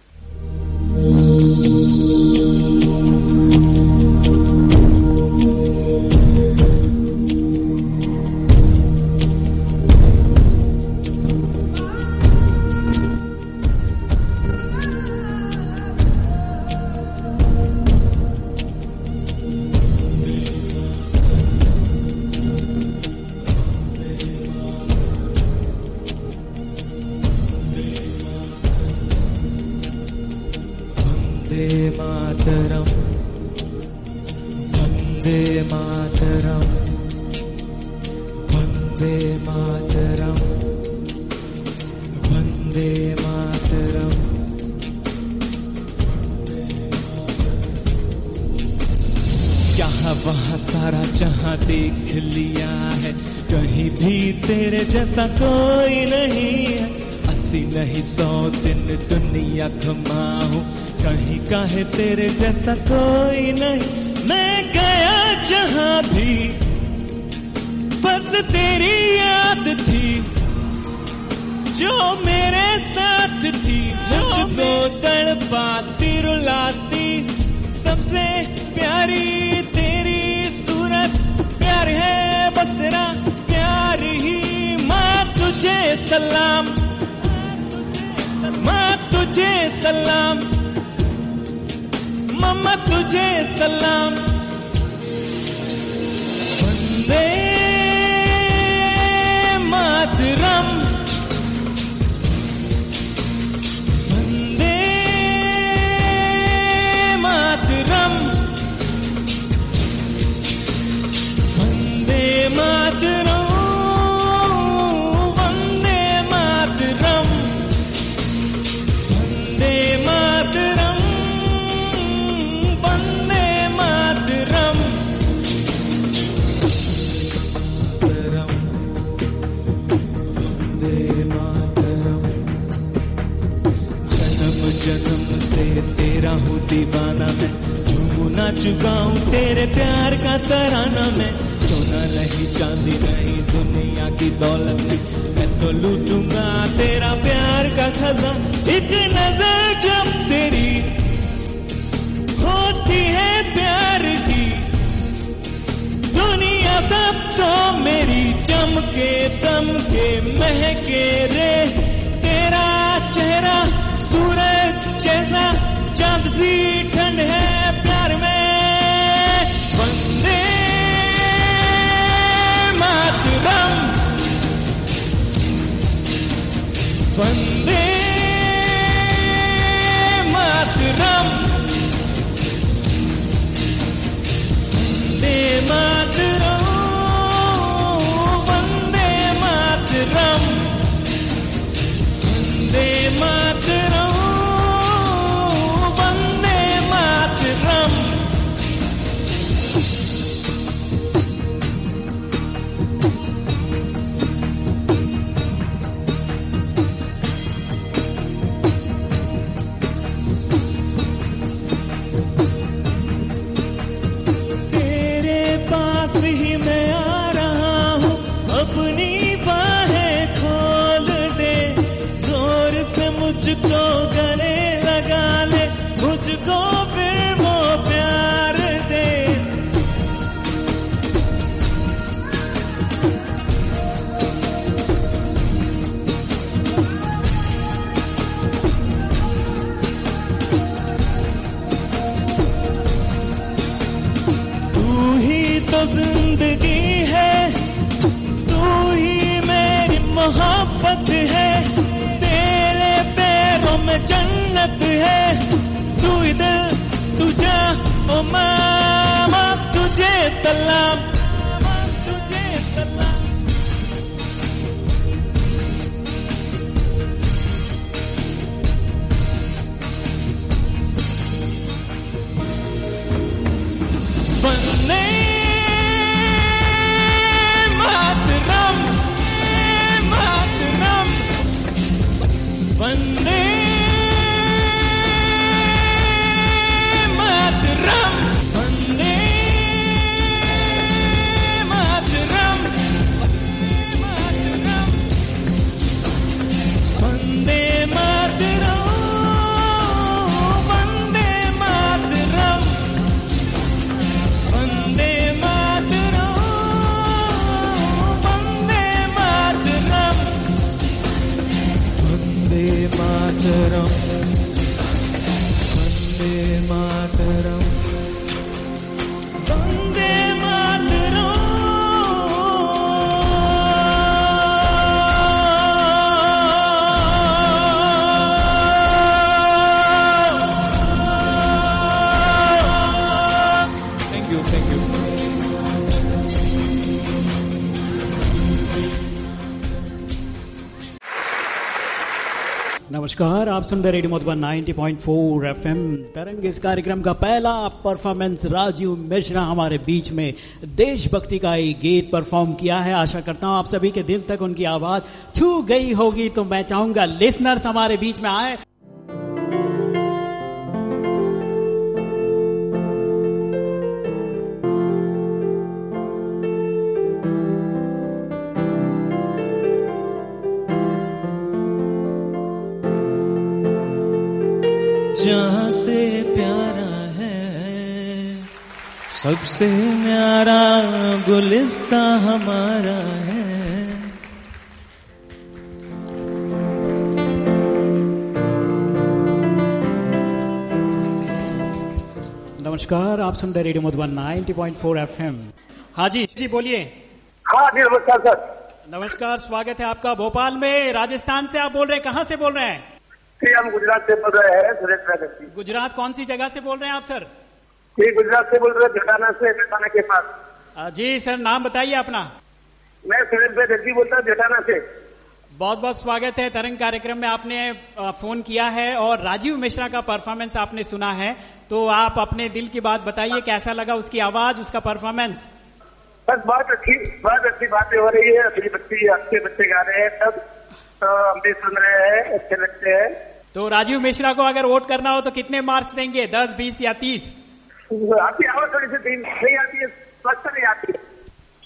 कोई नहीं। मैं गया जहाँ भी। बस तेरी याद थी जो मेरे साथ थी। मुझको तड़पाती रुलाती सबसे प्यारी तेरी सूरत। प्यार है बस तेरा प्यार ही। माँ तुझे सलाम माँ तुझे सलाम। तुझे सलाम झूमू ना चुकाऊं तेरे प्यार का तराना मैं। सोना रही चांदी रही दुनिया की दौलत नहीं। मैं तो लूटूँगा तेरा प्यार का खजान। एक नज़र जब तेरी होती है प्यार की, दुनिया तब तो मेरी चमके, दमके, महके रे। तेरा चेहरा सूरज जैसा, चाँद सी ठंड है। वंदे मातरम वंदे मातरम वंदे मातरम वंदे मातरम नमस्कार, आप सुन रहे रेडियो मधुबन 90.4 एफएम। तरंग इस कार्यक्रम का पहला परफॉर्मेंस राजीव मिश्रा हमारे बीच में देशभक्ति का एक गीत परफॉर्म किया है। आशा करता हूँ आप सभी के दिल तक उनकी आवाज़ छू गई होगी तो मैं चाहूँगा लिसनर्स हमारे बीच में आए। सबसे न्यारा गुलिस्ता हमारा है। नमस्कार आप सुन रहे रेडियो मधुबन 90.4 एफएम हाँ जी जी बोलिए। हाँ जी नमस्कार सर। नमस्कार स्वागत है आपका भोपाल में। राजस्थान से आप बोल रहे हैं कहाँ से बोल रहे हैं? हम गुजरात से बोल रहे हैं गुजरात कौन सी जगह से बोल रहे हैं आप सर? जी गुजरात से बोल रहे जटाना से जटाना के पास। जी सर नाम बताइए अपना। मैं सुरेश भाई बैनर्जी बोलता हूँ जटाना से। बहुत बहुत स्वागत है। तरंग कार्यक्रम में आपने फ़ोन किया है और राजीव मिश्रा का परफॉर्मेंस आपने सुना है। तो आप अपने दिल की बात बताइए कैसा लगा उसकी आवाज़ उसका परफॉर्मेंस बस बहुत अच्छी बहुत अच्छी बातें हो रही है। अपनी बच्ची अच्छे बच्चे गा रहे हैं सब। तो हम भी सुन रहे हैं अच्छे लगते हैं। तो राजीव मिश्रा को अगर वोट करना हो तो कितने मार्क्स देंगे? दस बीस या तीस? आपकी आवाज़ थोड़ी सी नहीं आती है स्पष्ट नहीं आती है।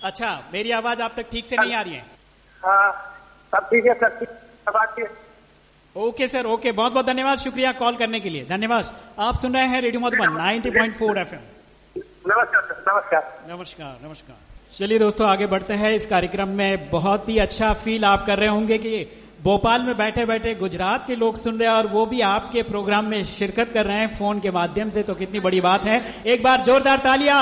अच्छा मेरी आवाज़ आप तक ठीक से नहीं आ रही है? हाँ सब ठीक है ठीक सब आती है। ओके सर ओके बहुत बहुत धन्यवाद शुक्रिया कॉल करने के लिए। धन्यवाद। आप सुन रहे हैं रेडियो मधुबन 90.4 एफएम। नमस्कार सर नमस्कार। नमस्कार नमस्कार। चलिए दोस्तों आगे बढ़ते हैं। इस कार्यक्रम में बहुत ही अच्छा फील आप कर रहे होंगे कि भोपाल में बैठे बैठे गुजरात के लोग सुन रहे हैं और वो भी आपके प्रोग्राम में शिरकत कर रहे हैं फ़ोन के माध्यम से तो कितनी बड़ी बात है। एक बार जोरदार तालियाँ।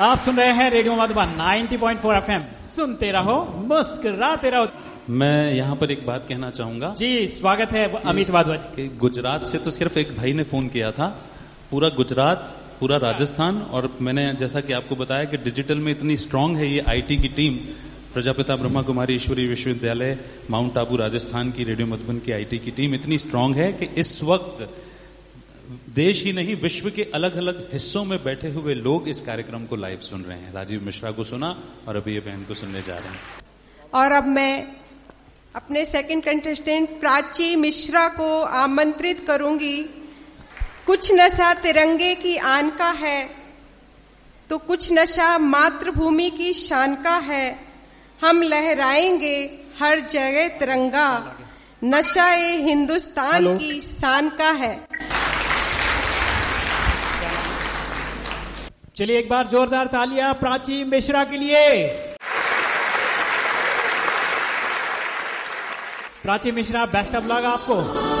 आप सुन रहे हैं रेडियो मधुबन 90.4 एफएम। सुनते रहो मुस्कुराते रहो। मैं यहाँ पर एक बात कहना चाहूँगा। जी स्वागत है अमित वाधवा गुजरात से तो सिर्फ़ एक भाई ने फ़ोन किया था। पूरा गुजरात पूरा राजस्थान और मैंने जैसा कि आपको बताया कि डिजिटल में इतनी स्ट्रांग है ये आईटी की टीम प्रजापिता ब्रह्मा कुमारी ईश्वरी विश्वविद्यालय, माउंट आबू, राजस्थान की रेडियो मधुबन की आईटी की टीम इतनी स्ट्रांग है कि इस वक्त देश ही नहीं, विश्व के अलग अलग हिस्सों में बैठे हुए लोग इस कार्यक्रम को लाइव सुन रहे हैं। राजीव मिश्रा को सुना और अभी ये बहन को सुनने जा रहे हैं। और अब मैं अपने सेकंड कंटेस्टेंट प्राची मिश्रा को आमंत्रित करूँगी। कुछ नशा तिरंगे की आन का है तो कुछ नशा मातृभूमि की शान का है। हम लहराएँगे हर जगह तिरंगा। नशा ए हिंदुस्तान की शान का है। चलिए एक बार जोरदार तालियाँ प्राची मिश्रा के लिए। Prachi Mishra best of luck आपको।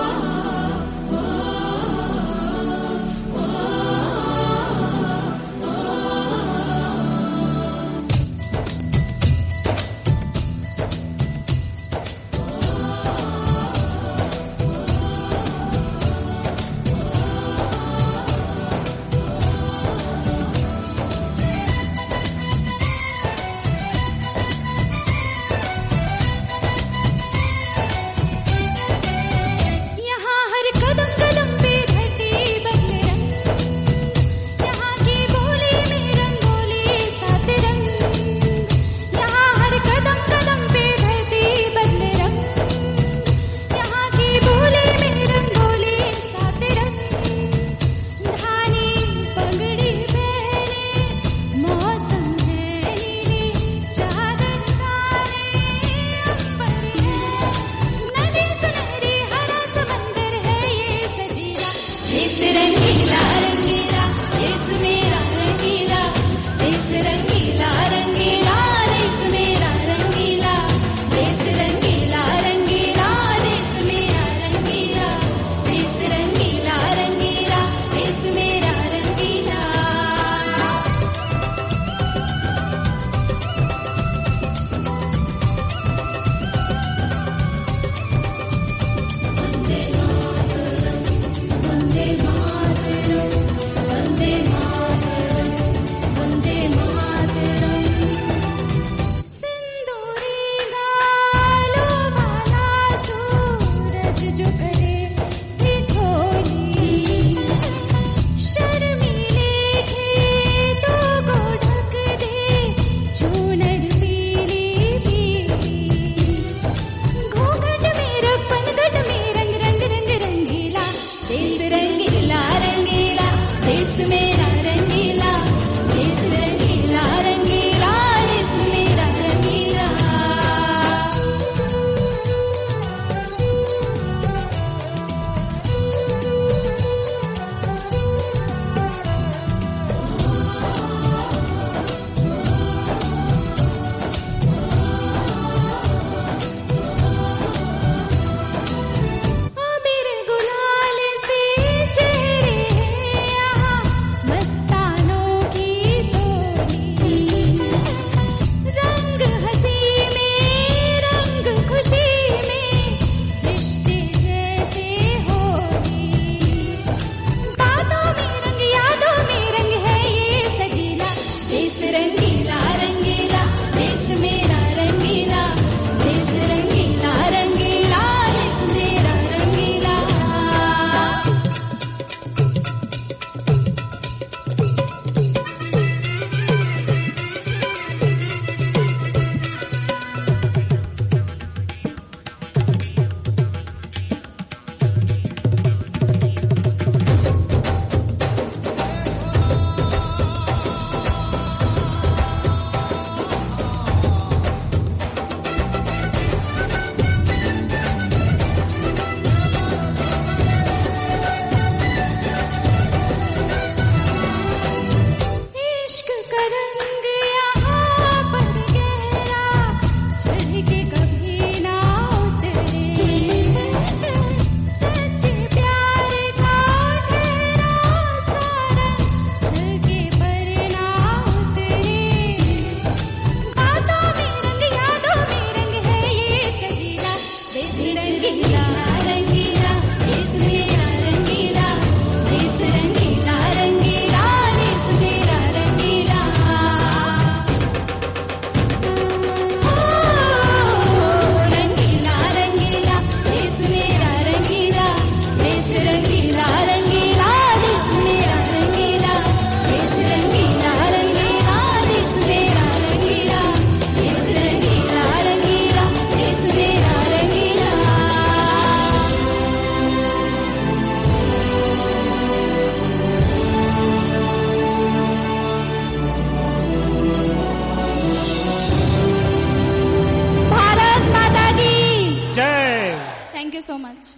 मच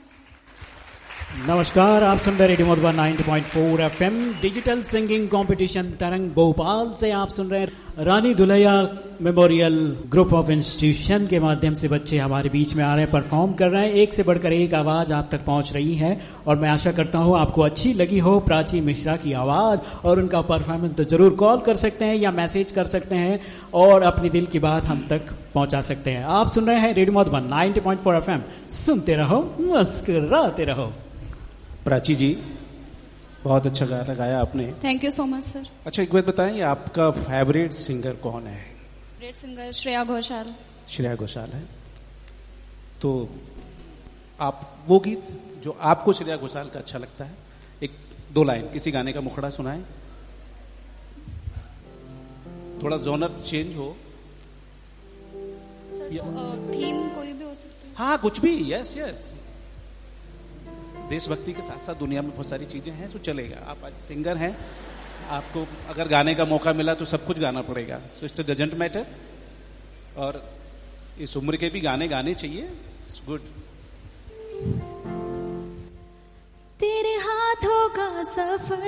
नमस्कार, आप सुन रहे radio Madhuban 90.4 FM digital singing competition Tarang Bhopal से आप सुन रहे हैं Rani Dulaiya memorial group of institution के माध्यम से बच्चे हमारे बीच में आ रहे हैं परफॉर्म कर रहे हैं। एक से बढ़कर एक आवाज़ आप तक पहुँच रही है और मैं आशा करता हूँ आपको अच्छी लगी हो प्राची मिश्रा की आवाज़ और उनका परफॉर्मेंस तो ज़रूर कॉल कर सकते हैं या मैसेज कर सकते हैं और अपनी दिल की बात हम तक पहुँचा सकते हैं। आप सुन रहे हैं रेडियो मधुबन 90.4 एफएम। सुनते रहो मुस्कुराते रहो। प्राची जी बहुत अच्छा गाना गाया आपने। Thank you so much sir अच्छा एक बात बताएँ आपका फेवरेट सिंगर कौन है? Great singer Shreya Ghoshal. Shreya Ghoshal है। तो आप वो गीत जो आपको श्रेया घोषाल का अच्छा लगता है एक दो लाइन किसी गाने का मुखड़ा सुनाएँ। थोड़ा जोनर चेंज हो। थीम कोई भी हो सकती है। हाँ कुछ भी यस यस देशभक्ति के साथ साथ दुनिया में बहुत सारी चीज़ें हैं तो चलेगा। आप आज सिंगर हैं आपको अगर गाने का मौका मिला तो सब कुछ गाना पड़ेगा। सो इट्स डजेंट मैटर और इस उम्र के भी गाने गाने चाहिए। इट्स गुड तेरे हाथों का सफ़र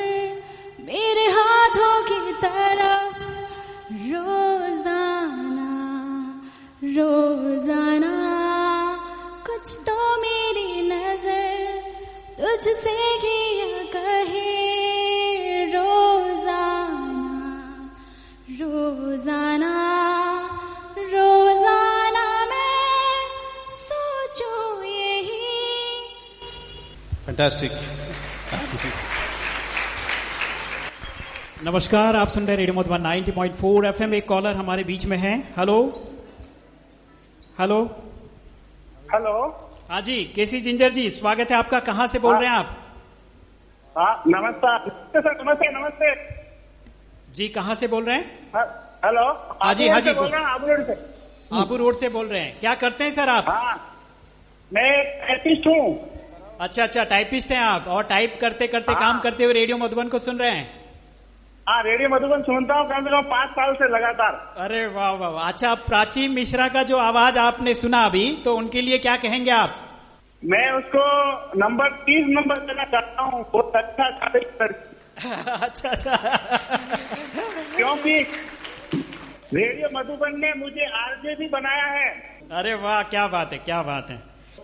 मेरे हाथों की तरफ़ रोज़ाना। रोज़ाना कुछ तो मेरी नज़र तुझसे किया कहे। रोज़ाना रोज़ाना रोज़ाना मैं सोचूं यही। फैंटास्टिक नमस्कार आप सुन रहे रेडियो मधुबन 90.4 एफएम। एक कॉलर हमारे बीच में है। हेलो हेलो हेलो हाँ जी केसी जिंजर जी स्वागत है आपका। कहाँ से बोल रहे हैं आप? हाँ नमस्ते सर नमस्ते नमस्ते। जी कहाँ से बोल रहे हैं? हाँ, हेलो? हाँ जी, हाँ जी, बोल रहा हूँ आबू रोड से? आबू रोड से बोल रहे हैं। क्या करते हैं सर आप? हाँ मैं टाइपिस्ट हूँ। अच्छा अच्छा टाइपिस्ट हैं आप। और टाइप करते करते हाँ। काम करते हुए रेडियो मधुबन को सुन रहे हैं? हाँ रेडियो मधुबन सुनता हूँ कम से कम पाँच साल से लगातार। अरे वाह वाह। अच्छा प्राची मिश्रा का जो आवाज़ आपने सुना अभी तो उनके लिए क्या कहेंगे आप? मैं उसको नंबर तीस नंबर देना चाहता हूँ बहुत अच्छा [laughs] अच्छा अच्छा। क्योंकि रेडियो मधुबन ने मुझे आरजे भी बनाया है। अरे वाह क्या बात है क्या बात है।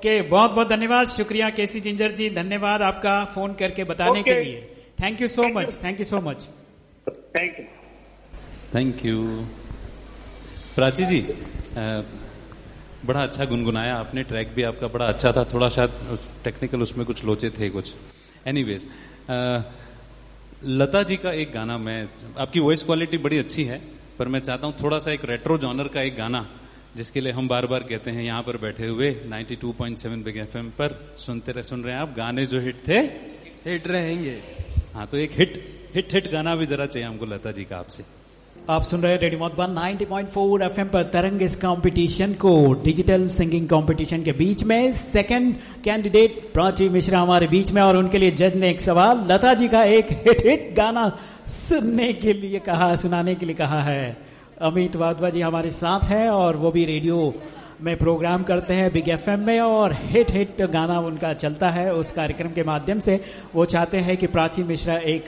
के बहुत बहुत धन्यवाद। शुक्रिया केसी जिंजर जी। धन्यवाद आपका फ़ोन करके बताने okay. के लिए। Thank you so much thank you so much thank you thank you Prachi ji बड़ा अच्छा गुनगुनाया आपने ट्रैक भी आपका बड़ा अच्छा था थोड़ा शायद टेक्निकल उसमें कुछ लोचे थे कुछ। एनीवेज लता जी का एक गाना मैं आपकी वॉइस क्वालिटी बड़ी अच्छी है पर मैं चाहता हूँ थोड़ा सा एक रेट्रो जॉनर का एक गाना जिसके लिए हम बार बार कहते हैं यहाँ पर बैठे हुए 92.7 बिग एफएम पर सुनते रह, सुन रहे हैं आप गाने जो हिट थे। हिट रहेंगे। हाँ तो एक हिट हिट हिट गाना भी जरा चाहिए हमको लता जी का आपसे। आप सुन रहे हैं रेडियो मधुबन 90.4 एफएम पर तरंग इस कंपटीशन को डिजिटल सिंगिंग कंपटीशन के बीच में सेकंड कैंडिडेट प्राची मिश्रा हमारे बीच में और उनके लिए जज ने एक सवाल, लता जी का एक हिट हिट गाना सुनने के लिए कहा, सुनाने के लिए कहा है। अमित वाधवा जी हमारे साथ हैं और वो भी रेडियो में प्रोग्राम करते हैं बिग एफएम में, और हिट हिट गाना उनका चलता है। उस कार्यक्रम के माध्यम से वो चाहते हैं कि प्राची मिश्रा एक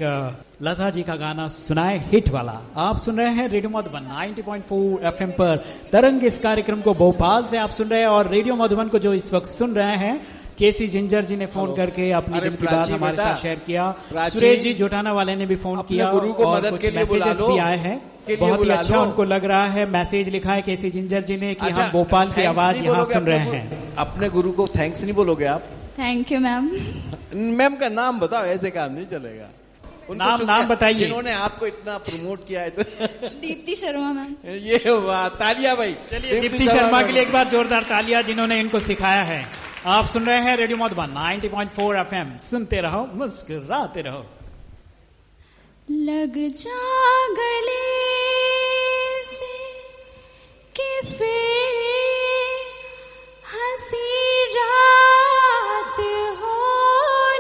लता जी का गाना सुनाए हिट वाला। आप सुन रहे हैं रेडियो मधुबन 90.4 एफएम पर। तरंग इस कार्यक्रम को भोपाल से आप सुन रहे हैं, और रेडियो मधुबन को जो इस वक्त सुन रहे हैं केसी जिंजर जी ने फ़ोन करके अपने दिल की बात हमारे साथ शेयर किया। सुरेश जी जोटाना वाले ने भी फ़ोन किया गुरु को और मदद कुछ के लिए बुला लो, भी आए हैं। बहुत ही अच्छा उनको लग रहा है। मैसेज लिखा है केसी जिंजर जी ने कि अच्छा, हम भोपाल की आवाज़ यहाँ सुन रहे हैं। अपने गुरु को थैंक्स नहीं बोलोगे आप? थैंक यू मैम मैम का नाम बताओ ऐसे काम नहीं चलेगा। नाम- नाम बताइए। जिन्होंने आपको इतना प्रमोट किया है तो दीप्ति शर्मा मैम ये वाह तालिया भाई। चलिए दीप्ति शर्मा के लिए एक बार जोरदार तालिया जिन्होंने इनको सिखाया है। आप सुन रहे हैं रेडियो मधुबन 90.4 एफएम। सुनते रहो, मुस्कुराते रहो। लग जा गले से कि फिर हँसी रात हो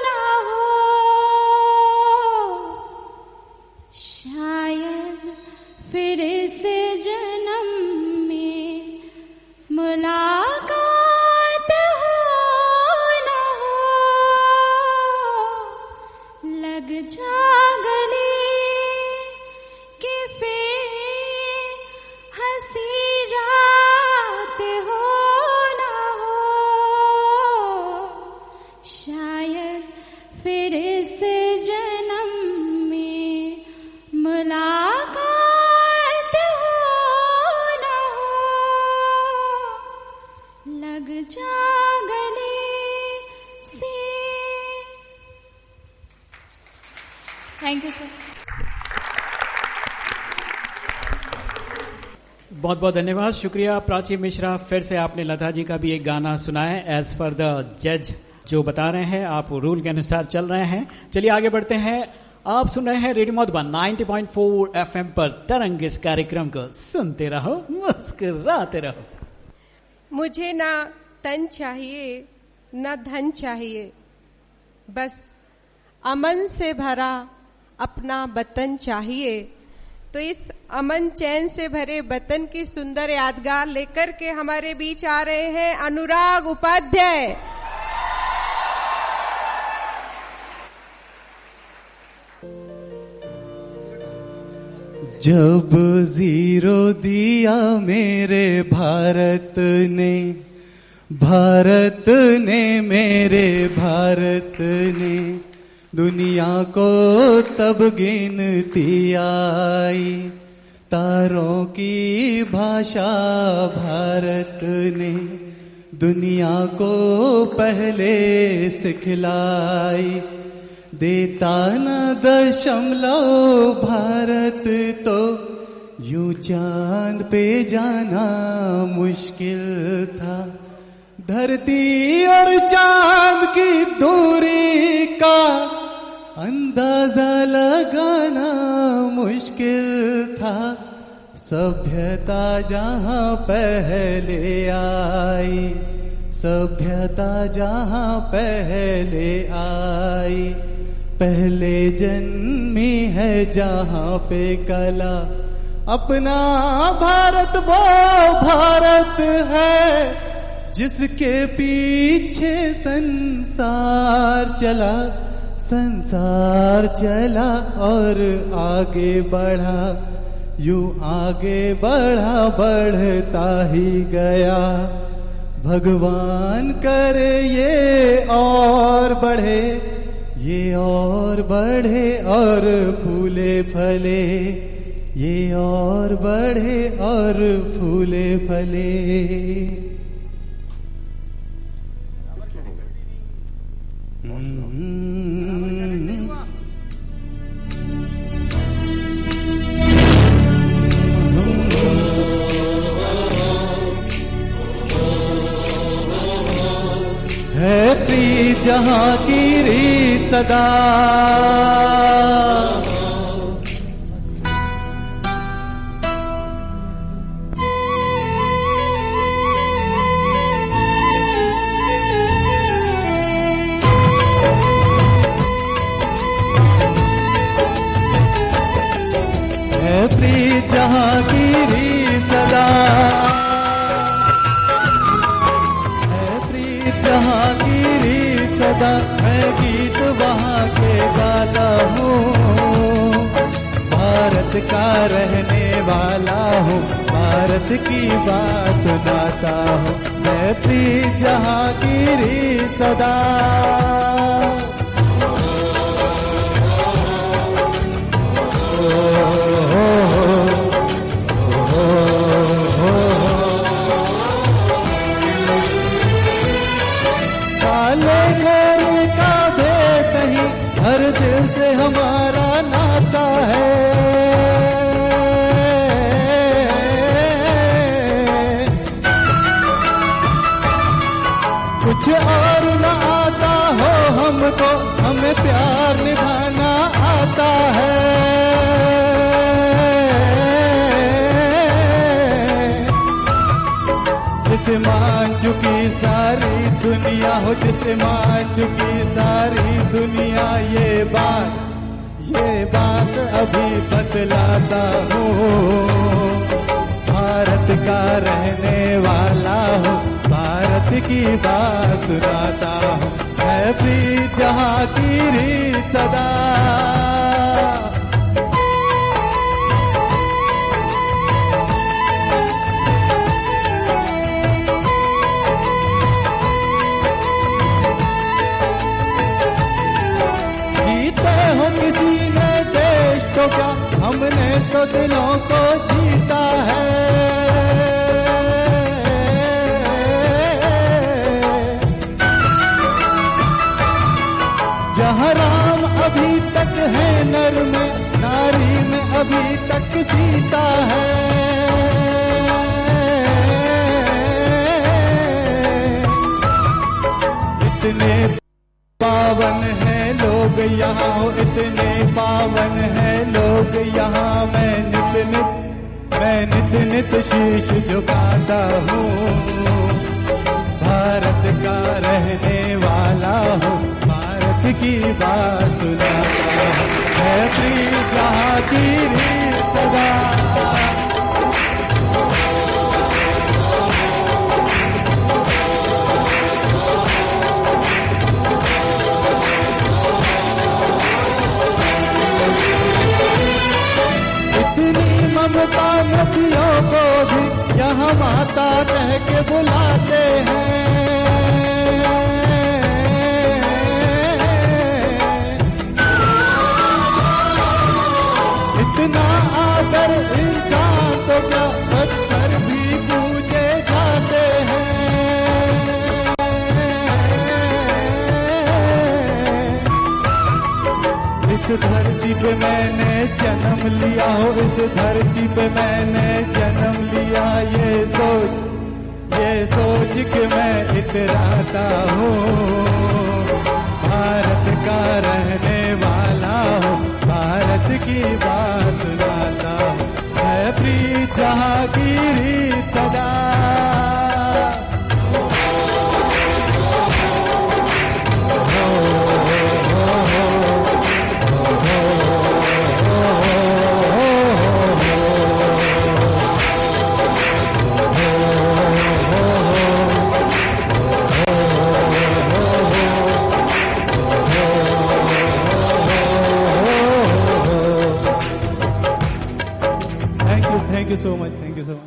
ना हो। शायद फिर इस जन्म में मुलाकात बहुत बहुत धन्यवाद। शुक्रिया प्राची मिश्रा। फिर से आपने लता जी का भी एक गाना सुना है एज पर द जज जो बता रहे हैं आप रूल के अनुसार चल रहे हैं। चलिए आगे बढ़ते हैं। आप सुन रहे हैं रेडियो मधुबन 90.4 एफएम पर तरंग इस कार्यक्रम को सुनते रहो मुस्कुराते रहो। मुझे ना तन चाहिए ना धन चाहिए बस अमन से भरा अपना वतन चाहिए। तो इस अमन चैन से भरे वतन की सुंदर यादगार लेकर के हमारे बीच आ रहे हैं अनुराग उपाध्याय। जब ज़ीरो दिया मेरे भारत ने भारत ने मेरे भारत ने दुनिया को तब गिनती आई। तारों की भाषा भारत ने दुनिया को पहले सिखलाई। देता न दशमलव भारत तो यूँ चाँद पे जाना मुश्किल था। धरती और चाँद की दूरी का अंदाज़ा लगाना मुश्किल था। सभ्यता जहाँ पहले आई, सभ्यता जहाँ पहले आई। पहले जन्मी है जहाँ पे कला, अपना भारत वो भारत है, जिसके पीछे संसार चला। संसार चला और आगे बढ़ा, यू आगे बढ़ा, बढ़ता ही गया। भगवान करे ये और बढ़े, ये और बढ़े और फूले फले, ये और बढ़े और फूले फले। है प्रीत जहाँ की रीत सदा। प्रीत जहाँ की रीत सदा। जहाँ रीत सदा मैं गीत वहाँ के गाता हूँ। भारत का रहने वाला हूँ, भारत की बात सुनाता हूँ। मैं प्रीत जहाँ रीत सदा। जिसे मान चुकी सारी दुनिया, ये बात ये बात अभी बतलाता हूँ। भारत का रहने वाला हूँ, भारत की बात सुनाता हूँ। है भी जहाँ की रीत सदा। किसी ने देश तो क्या, हमने तो दिलों को जीता है। जहाँ राम अभी तक है नर में, नारी में अभी तक सीता है। इतने पावन है लोग यहाँ इतने पावन है लोग यहाँ। मैं नित नित, मैं नित नित शीश झुकाता हूँ। भारत का रहने वाला हूँ, भारत की बात सुनाता हूँ। मैं जहाँ की सदा नदियों को भी यहाँ माता कह के बुलाते हैं। इतना आदर इंसान तो क्या पत्थर भी पूजे जाते हैं। इस धरती पे मैंने जन्म लिया हो, इस धरती पे मैंने जन्म लिया। ये सोच ये सोच के मैं इतराता हूँ। भारत का रहने वाला हूँ, भारत की बात सुनाता हूँ। प्रीत जहांगीरी सदा। So much thank you so much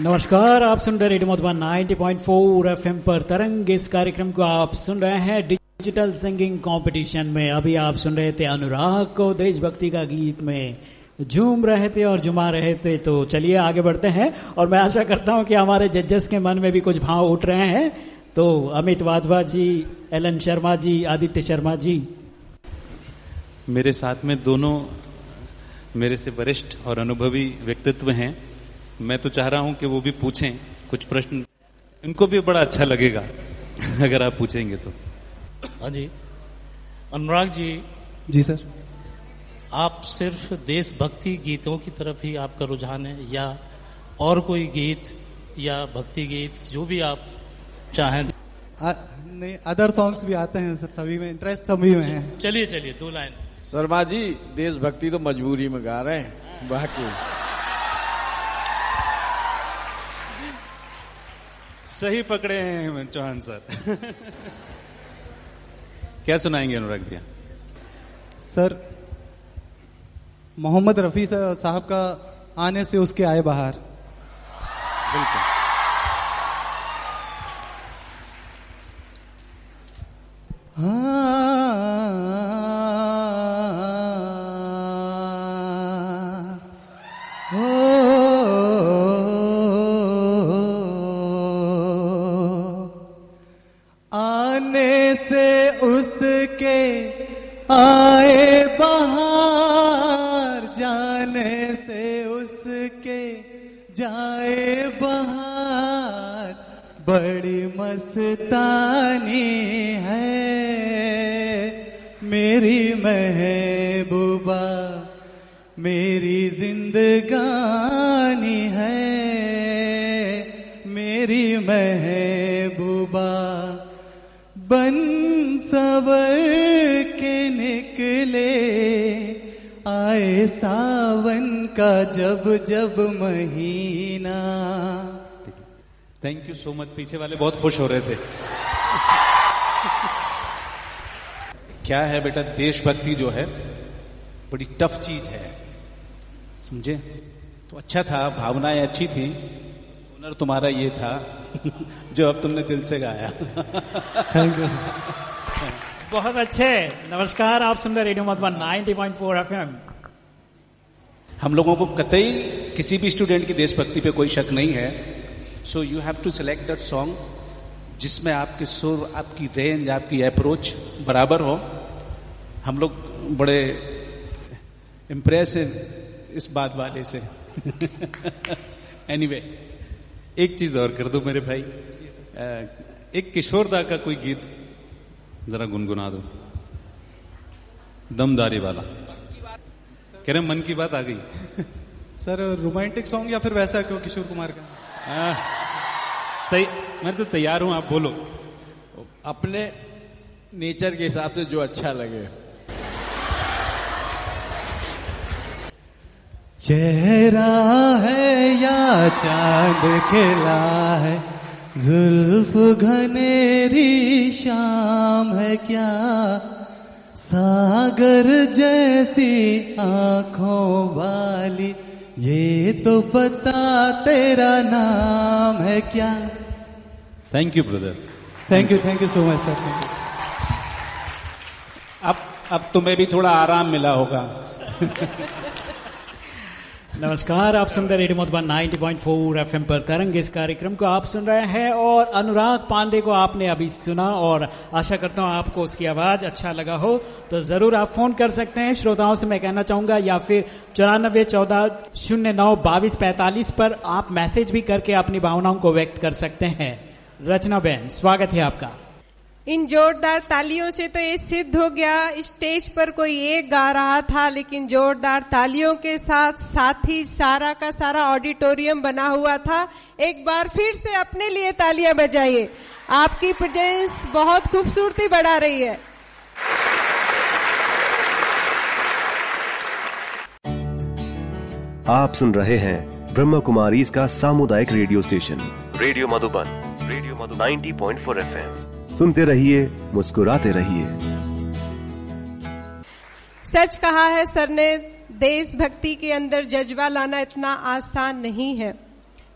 नमस्कार, आप सुन रहे रेडियो मधुबन 90.4 एफएम पर तरंग। इस कार्यक्रम को आप सुन रहे हैं डिजिटल सिंगिंग कंपटीशन में। अभी आप सुन रहे थे अनुराग को देशभक्ति का गीत में। झूम रहे थे और झुमा रहे थे तो चलिए आगे बढ़ते हैं। और मैं आशा करता हूँ कि हमारे जजेस के मन में भी कुछ भाव उठ रहे हैं। तो अमित वाधवा जी, एलन शर्मा जी, आदित्य शर्मा जी मेरे साथ में दोनों मेरे से वरिष्ठ और अनुभवी व्यक्तित्व हैं। मैं तो चाह रहा हूँ कि वो भी पूछें कुछ प्रश्न। इनको भी बड़ा अच्छा लगेगा [laughs] अगर आप पूछेंगे तो। हाँ जी। अनुराग जी। जी सर। आप सिर्फ़ देशभक्ति गीतों की तरफ़ ही आपका रुझान है या और कोई गीत या भक्ति गीत जो भी आप चाहें। आ, नहीं अदर सॉन्ग्स भी आते हैं सर सभी में इंटरेस्ट सभी में है। चलिए चलिए दो लाइन। शर्मा जी देशभक्ति तो मजबूरी में गा रहे हैं। बाकी। सही पकड़े हैं चौहान सर। [laughs] क्या सुनाएँगे अनुराग भैया? सर मोहम्मद रफी साहब का आने से उसके आए बाहर। बिल्कुल। सो मच पीछे वाले बहुत खुश हो रहे थे। क्या है बेटा देशभक्ति जो है बड़ी टफ चीज़ है। समझे? तो अच्छा था भावनाएँ अच्छी थी। हुनर तुम्हारा ये था [laughs] जो अब तुमने दिल से गाया। थैंक यू बहुत अच्छे। नमस्कार आप सुन रहे रेडियो मधुबन 90.4 एफएम हम लोगों को कतई किसी भी स्टूडेंट की देशभक्ति पे कोई शक नहीं है। So you have to select that song जिसमें आपके सुर आपकी रेंज आपकी अप्रोच बराबर हो। हम लोग बड़े इम्प्रेसिव इस बात वाले से। एनीवे [laughs] anyway, एक चीज़ और कर दो मेरे भाई। एक किशोरदा का कोई गीत जरा गुनगुना दो। दमदारी वाला। कह रहे मन की बात आ गई। [laughs] सर रोमांटिक सॉन्ग या फिर वैसा क्यों किशोर कुमार का? तै, मैं तो तैयार हूँ आप बोलो। अपने नेचर के हिसाब से जो अच्छा लगे। चेहरा है या चाँद खिला है? जुल्फ घनेरी शाम है क्या? सागर जैसी आँखों वाली ये तो बता तेरा नाम है क्या? Thank you brother thank you thank you so much sir thank you अब अब तुम्हें भी थोड़ा आराम मिला होगा। नमस्कार, आप सुन रहे रेडियो मधुबन 90.4 एफएम पर तरंग। इस कार्यक्रम को आप सुन रहे हैं और अनुराग पांडे को आपने अभी सुना और आशा करता हूँ आपको उसकी आवाज़ अच्छा लगा हो। तो ज़रूर आप फ़ोन कर सकते हैं। श्रोताओं से मैं कहना चाहूँगा, या फिर चौरानबे चौदह शून्य नौ बाईस पैंतालीस पर आप मैसेज भी करके अपनी भावनाओं को व्यक्त कर सकते हैं। रचना बहन स्वागत है आपका। इन जोरदार तालियों से तो ये सिद्ध हो गया स्टेज पर कोई एक गा रहा था लेकिन जोरदार तालियों के साथ साथ ही सारा का सारा ऑडिटोरियम बना हुआ था। एक बार फिर से अपने लिए तालियाँ बजाइए। आपकी प्रेजेंस बहुत खूबसूरती बढ़ा रही है। आप सुन रहे हैं ब्रह्म कुमारी इसका सामुदायिक radio station. Radio Madhuban radio Madhu 90.4 FM. सुनते रहिए, मुस्कुराते रहिए। सच कहा है, सर ने देशभक्ति के अंदर जज्बा लाना इतना आसान नहीं है,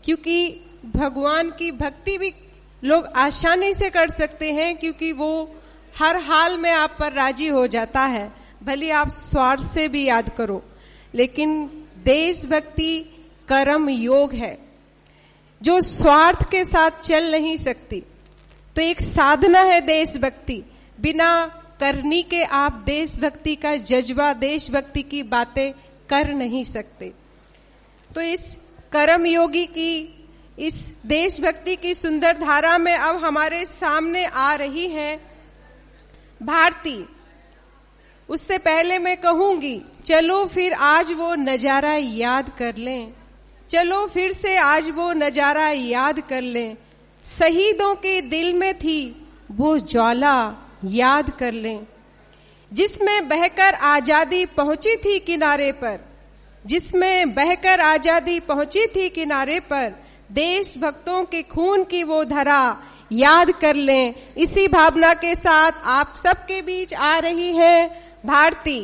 क्योंकि भगवान की भक्ति भी लोग आसानी से कर सकते हैं, क्योंकि वो हर हाल में आप पर राज़ी हो जाता है, भले आप स्वार्थ से भी याद करो। लेकिन देशभक्ति कर्म योग है, जो स्वार्थ के साथ चल नहीं सकती। तो एक साधना है देशभक्ति। बिना करनी के आप देशभक्ति का जज्बा, देशभक्ति की बातें कर नहीं सकते। तो इस कर्म योगी की, इस देशभक्ति की सुंदर धारा में अब हमारे सामने आ रही है भारती। उससे पहले मैं कहूँगी, चलो फिर आज वो नज़ारा याद कर लें। चलो फिर से आज वो नज़ारा याद कर लें। शहीदों के दिल में थी वो ज्वाला, याद कर लें। जिसमें बहकर आज़ादी पहुँची थी किनारे पर, जिसमें बहकर आज़ादी पहुँची थी किनारे पर देश भक्तों के खून की वो धरा, याद कर लें। इसी भावना के साथ आप सबके बीच आ रही है, भारती।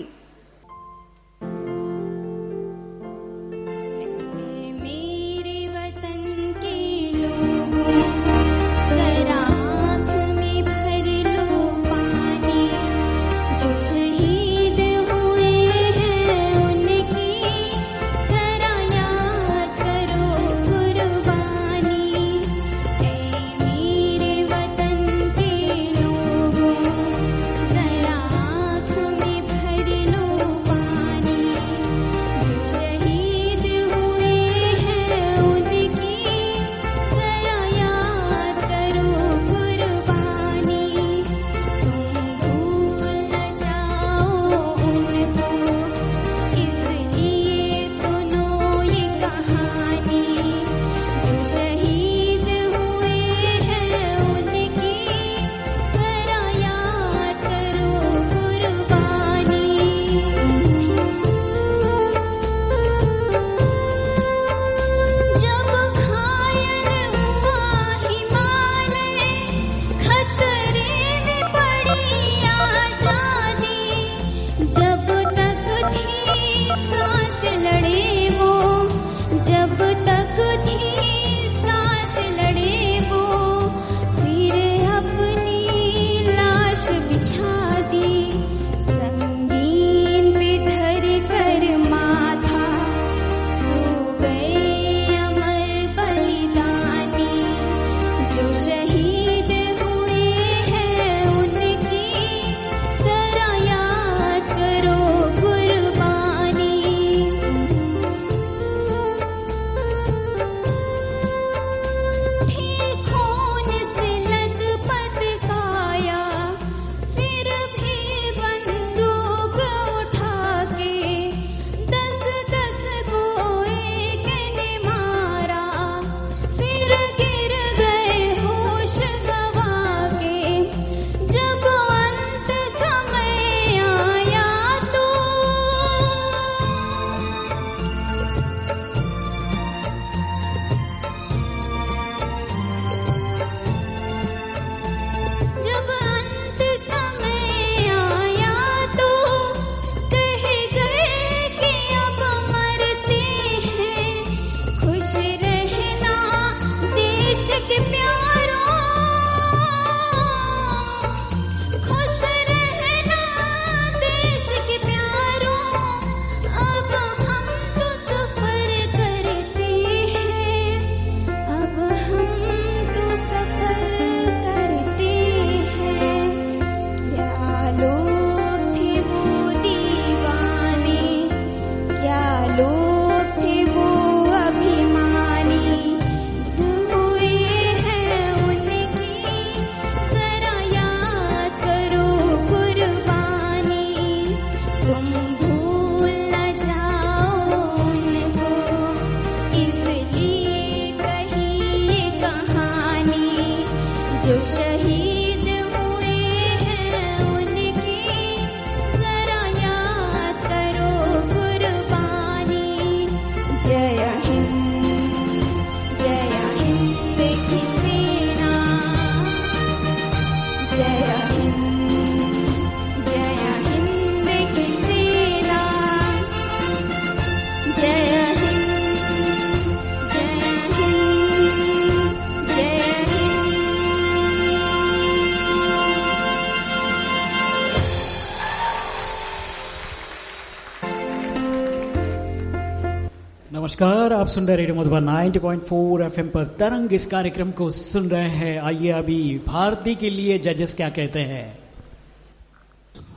नमस्कार आप सुन रहे रेडियो मधुबन 90.4 एफएम पर तरंग इस कार्यक्रम को सुन रहे हैं। आइए अभी भारती के लिए जजेस क्या कहते हैं?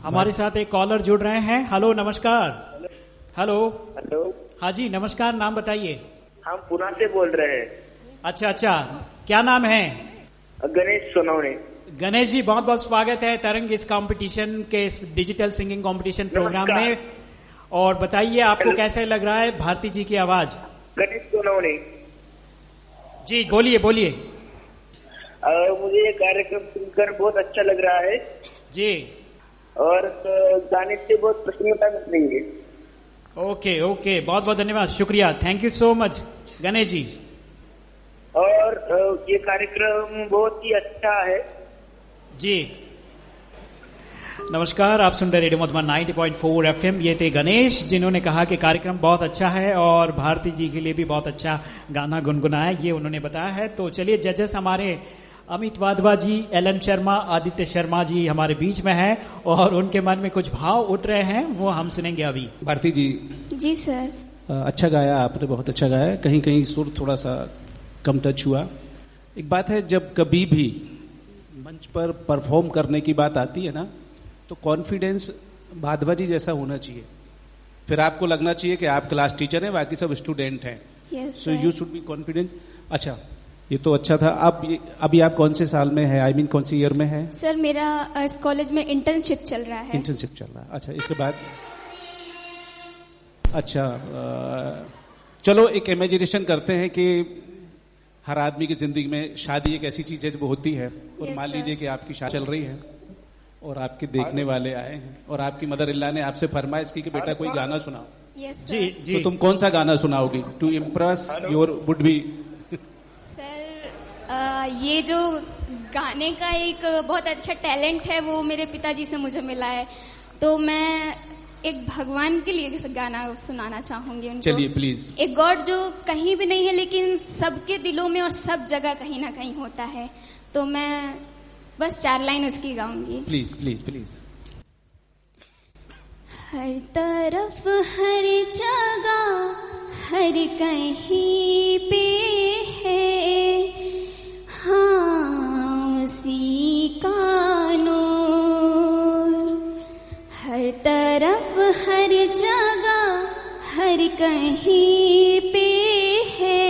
हमारे साथ एक कॉलर जुड़ रहे हैं। हेलो नमस्कार। हेलो हेलो हाँ जी नमस्कार नाम बताइए। हम पुणे से बोल रहे हैं। अच्छा अच्छा। क्या नाम है? गणेश सोनवणे गणेश जी बहुत बहुत स्वागत है तरंग इस कंपटीशन के इस डिजिटल सिंगिंग कंपटीशन प्रोग्राम में। और बताइए आपको कैसे लग रहा है भारती जी की आवाज़? गणेश सोनवणे जी बोलिए बोलिए। मुझे ये कार्यक्रम सुनकर बहुत अच्छा लग रहा है। जी। और गाने से बहुत प्रसन्नता मिल रही है ओके ओके बहुत बहुत धन्यवाद शुक्रिया। Thank you so much Ganesh ji. और ये कार्यक्रम बहुत ही अच्छा है। जी। नमस्कार आप सुन रहे रेडियो मधुबन 90.4 एफएम। ये थे गणेश जिन्होंने कहा कि कार्यक्रम बहुत अच्छा है और भारती जी के लिए भी बहुत अच्छा गाना गुनगुनाया ये उन्होंने बताया है। तो चलिए जजेस हमारे अमित वाधवा जी एल एन शर्मा आदित्य शर्मा जी हमारे बीच में हैं और उनके मन में कुछ भाव उठ रहे हैं वो हम सुनेंगे अभी। भारती जी। जी सर। अच्छा गाया आपने बहुत अच्छा गाया। कहीं कहीं सुर थोड़ा सा कम टच हुआ। एक बात है जब कभी भी मंच पर परफॉर्म करने की बात आती है ना तो कॉन्फिडेंस भादवा जी जैसा होना चाहिए। फिर आपको लगना चाहिए कि आप क्लास टीचर हैं बाकी सब स्टूडेंट हैं। So you should be confident अच्छा ये तो अच्छा था। अब अभी आप कौन से साल में है? आई I मीन mean, कौन से ईयर में है? सर मेरा इस कॉलेज में इंटर्नशिप चल रहा है। इंटर्नशिप चल रहा है। अच्छा इसके बाद? अच्छा अ, चलो एक इमेजिनेशन करते हैं कि हर आदमी की ज़िंदगी में शादी एक ऐसी चीज़ है जो होती है। और मान लीजिए कि आपकी शादी चल रही है। और आपके देखने वाले आए हैं। और आपकी मदर इल्ला ने आपसे फरमाइश की कि बेटा कोई गाना सुनाओ। यस जी जी। तो तुम कौन सा गाना सुनाओगी? To impress your would be sir ये जो गाने का एक बहुत अच्छा टैलेंट है वो मेरे पिताजी से मुझे मिला है। तो मैं एक भगवान के लिए गाना सुनाना चाहूँगी उनको। चलिए प्लीज़ एक गॉड जो कहीं भी नहीं है लेकिन सबके दिलों में और सब जगह कहीं ना कहीं होता है। तो मैं बस चार लाइन उसकी गाऊँगी। प्लीज़ प्लीज़ प्लीज़ हर तरफ़ हर जगह हर कहीं पे है। हाँ उसी का नूर। हर तरफ़ हर जगह हर कहीं पे है।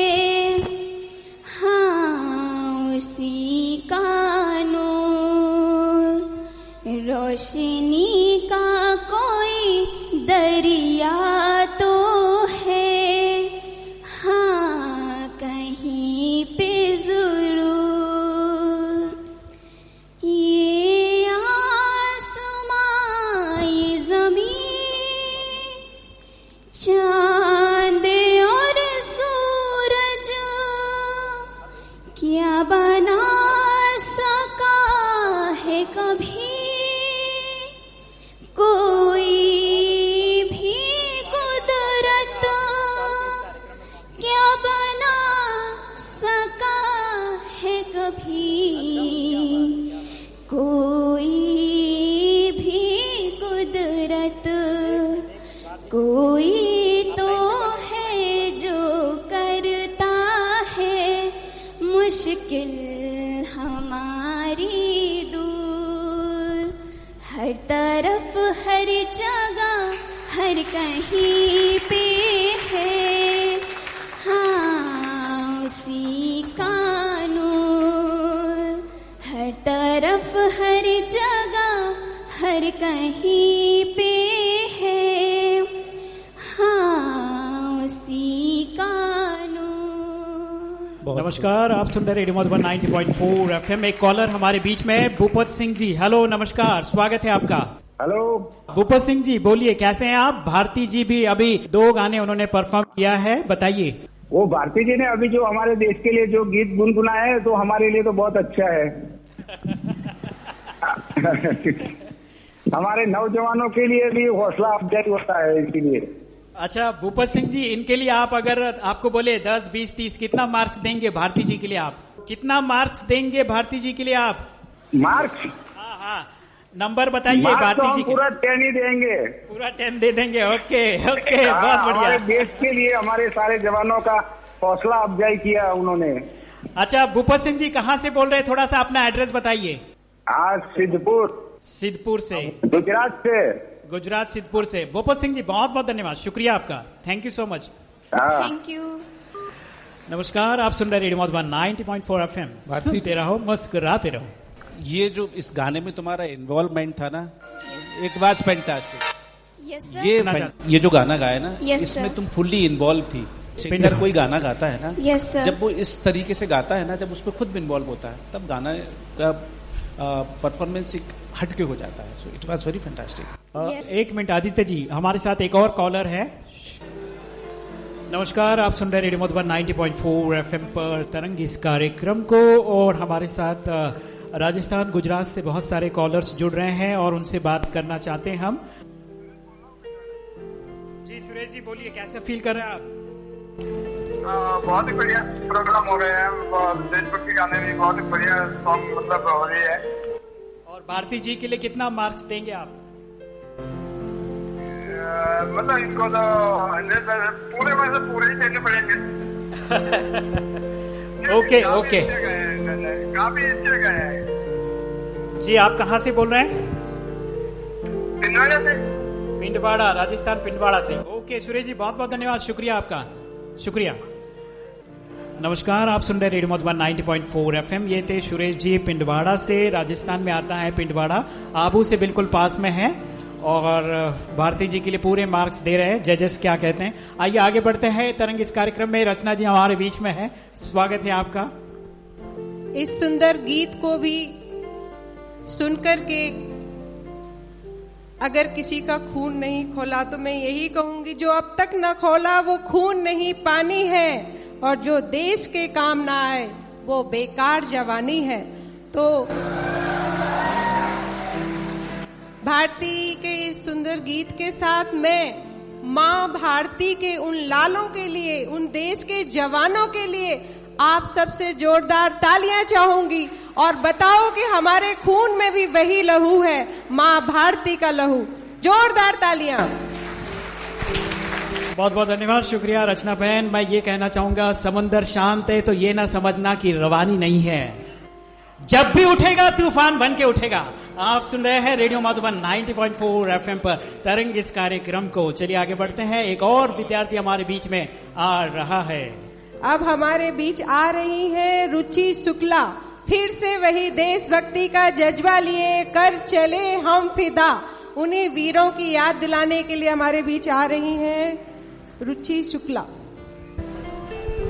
हाँ उसी का नूर। रोशनी का कोई दरिया तो तरफ़ हर जगह, हर कहीं पे है। हाँ उसी का नूर। हर तरफ़, हर जगह, हर कहीं पे नमस्कार आप सुन रहे रेडियो मधुबन 90.4 एफएम एक कॉलर हमारे बीच में भूपत सिंह जी। हेलो नमस्कार स्वागत है आपका। हेलो भूपत सिंह जी बोलिए कैसे हैं आप? भारती जी भी अभी दो गाने उन्होंने परफॉर्म किया है बताइए। वो भारती जी ने अभी जो हमारे देश के लिए जो गीत गुनगुनाया है तो हमारे लिए तो बहुत अच्छा है। [laughs] [laughs] [laughs] हमारे नौजवानों के लिए भी हौसला अफजाई होता है इसीलिए। अच्छा भूपत सिंह जी इनके लिए आप अगर आपको बोले दस बीस तीस कितना मार्क्स देंगे भारती जी के लिए आप? कितना मार्क्स देंगे भारती जी के लिए आप? मार्क्स? हाँ हाँ। नंबर बताइए तो भारती जी पूरा टेन ही देंगे। पूरा टेन दे देंगे ओके ओके हाँ, बहुत बढ़िया। देश के लिए हमारे सारे जवानों का हौसला अफजाई किया उन्होंने। अच्छा भूपत सिंह जी कहाँ से बोल रहे थोड़ा सा अपना एड्रेस बताइए। आज सिद्धपुर। सिद्धपुर से। गुजरात से। गुजरात सिद्धपुर से। भूपत सिंह जी बहुत बहुत धन्यवाद। शुक्रिया आपका। थैंक यू सो मच हाँ। थैंक यू नमस्कार आप सुन रहे रेडियो मधुबन 90.4 एफएम। सुनते रहो मुस्कुराते रहो। ये जो इस गाने में तुम्हारा इन्वॉल्वमेंट था ना इट वाज फैंटास्टिक ये ये जो गाना गाया ना Yes, इसमें तुम फुल्ली इन्वॉल्व थी। सिंगर कोई गाना गाता है ना Yes, sir. जब वो इस तरीके से गाता है ना जब उसमें खुद इन्वॉल्व होता है तब गाना का परफॉर्मेंस एक हटके हो जाता है। So it was very fantastic एक मिनट आदित्य जी हमारे साथ एक और कॉलर है। नमस्कार आप सुन रहे रेडियो मधुबन 90.4 एफएम पर तरंग इस कार्यक्रम को और हमारे साथ राजस्थान गुजरात से बहुत सारे कॉलर्स जुड़ रहे हैं और उनसे बात करना चाहते हैं हम। जी सुरेश जी बोलिए कैसे फील कर रहे हैं आप? बहुत ही बढ़िया प्रोग्राम हो रहे हैं। देशभक्ति गाने भी बहुत ही बढ़िया सॉन्ग मतलब हो रही है। और भारती जी के लिए कितना मार्क्स देंगे आप? मतलब इनको तो पूरे में से पूरे ही देने पड़ेंगे। [laughs] Okay okay. काफ़ी अच्छे गए हैं। जी आप कहाँ से बोल रहे हैं? पिंगाड़ा से। पिंडवाड़ा राजस्थान पिंडवाड़ा से। ओके सुरेश जी बहुत बहुत धन्यवाद शुक्रिया आपका। शुक्रिया। नमस्कार, आप सुन रहे रेडियो मधुबन 90.4 एफएम ये थे सुरेश जी पिंडवाड़ा से, राजस्थान में आता है पिंडवाड़ा। आबू से बिल्कुल पास में है और भारती जी के लिए पूरे मार्क्स दे रहे हैं। जजेस क्या कहते हैं। आइए आगे बढ़ते हैं तरंग इस कार्यक्रम में। रचना जी हमारे बीच में है। स्वागत है आपका। इस सुंदर गीत को भी सुनकर के अगर किसी का खून नहीं खोला तो मैं यही कहूँगी, जो अब तक न खोला, वो खून नहीं पानी है। और जो देश के काम ना आए वो बेकार जवानी है। तो भारती के इस सुंदर गीत के साथ मैं, माँ भारती के उन लालों के लिए, उन देश के जवानों के लिए आप सबसे जोरदार तालियाँ चाहूँगी। और बताओ कि हमारे खून में भी वही लहू है, माँ भारती का लहू। जोरदार तालियाँ। बहुत बहुत धन्यवाद। शुक्रिया, रचना बहन। मैं ये कहना चाहूँगा, समंदर शांत है तो ये ना समझना कि रवानी नहीं है। जब भी उठेगा, तूफ़ान बन के उठेगा। आप सुन रहे हैं रेडियो मधुबन 90.4 एफएम पर तरंग इस कार्यक्रम को। चलिए आगे बढ़ते हैं। एक और विद्यार्थी हमारे बीच में आ रहा है। अब हमारे बीच आ रही है रुचि शुक्ला। फिर से वही देशभक्ति का जज्बा लिए कर चले हम फिदा। उन्हीं वीरों की याद दिलाने के लिए हमारे बीच आ रही हैं। रुचि शुक्ला।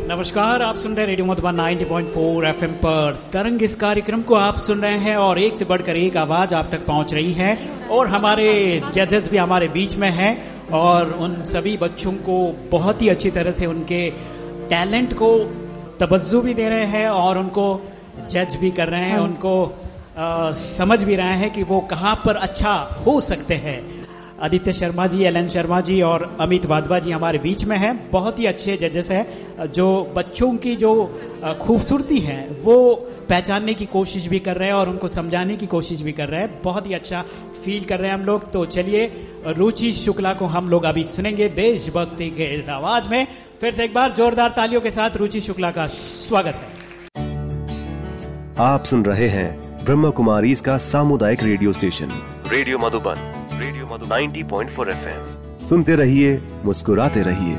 नमस्कार आप सुन रहे हैं रेडियो मधुबन 90.4 एफएम पर। तरंग इस कार्यक्रम को आप सुन रहे हैं और एक से बढ़कर एक आवाज़ आप तक पहुँच रही है और हमारे जजेस भी हमारे बीच में हैं और उन सभी बच्चों को बहुत ही अच्छी तरह से उनके टैलेंट को तवज्जो भी दे रहे हैं और उनको जज भी कर रहे हैं उनको आ, समझ भी रहे हैं कि वो कहाँ पर अच्छा हो सकते हैं। आदित्य शर्मा जी एल एन शर्मा जी और अमित वाधवा जी हमारे बीच में हैं। बहुत ही अच्छे जजेस हैं, जो बच्चों की जो खूबसूरती है, वो पहचानने की कोशिश भी कर रहे हैं और उनको समझाने की कोशिश भी कर रहे हैं। बहुत ही अच्छा फील कर रहे हैं हम लोग। तो चलिए, रुचि शुक्ला को हम लोग अभी सुनेंगे देशभक्ति के इस आवाज़ में। फिर से एक बार जोरदार तालियों के साथ रुचि शुक्ला का स्वागत है। आप सुन रहे हैं ब्रह्म कुमारी इसका सामुदायिक radio station, radio Madhuban. Madhu 90.4 FM सुनते रहिए मुस्कुराते रहिए।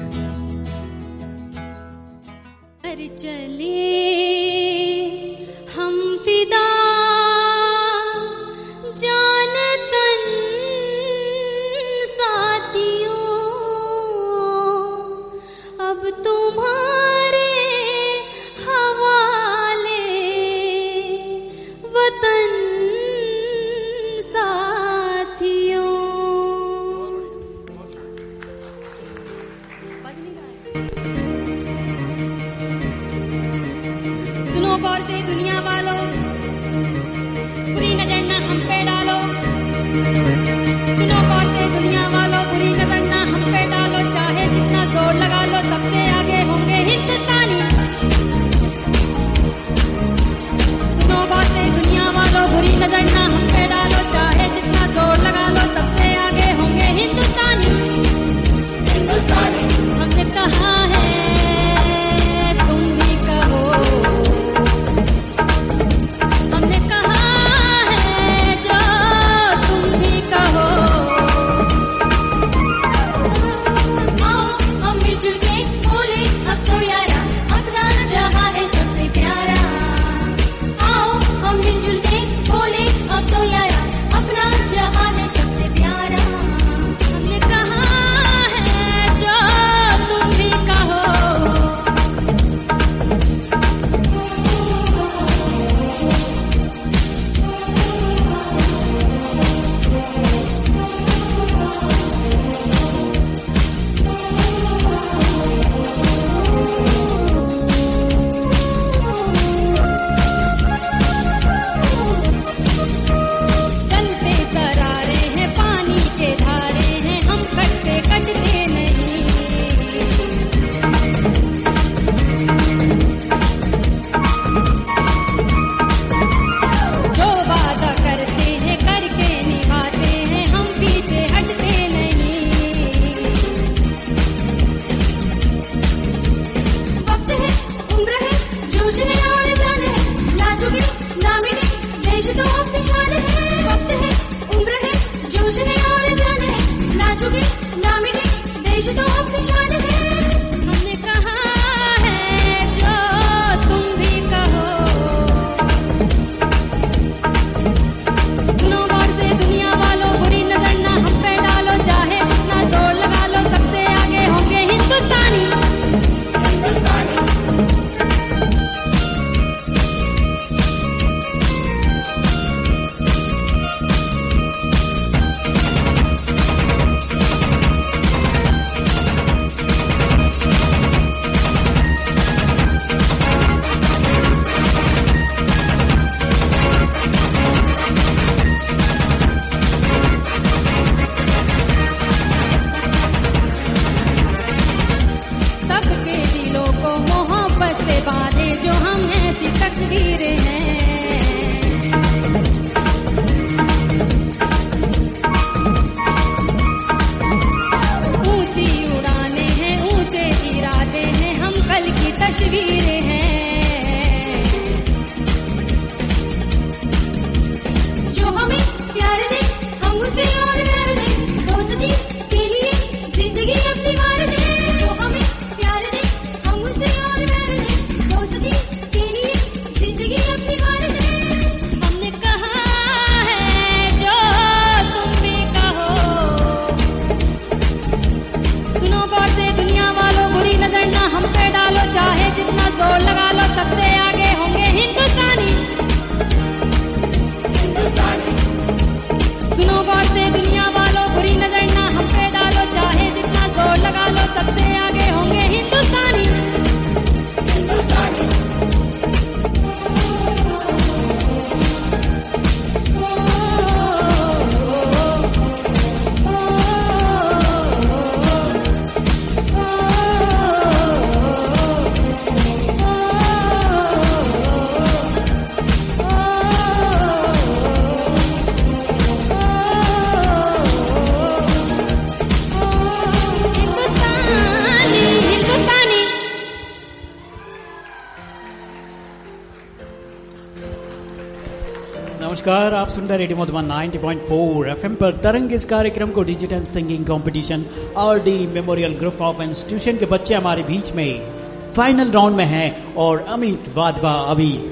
नमस्कार आप सुन रहे रेडियो मधुबन 90.4 एफएम पर तरंग इस कार्यक्रम को digital singing competition RD memorial group of institution के बच्चे हमारे बीच में फाइनल राउंड में हैं और अमित वाधवा अभी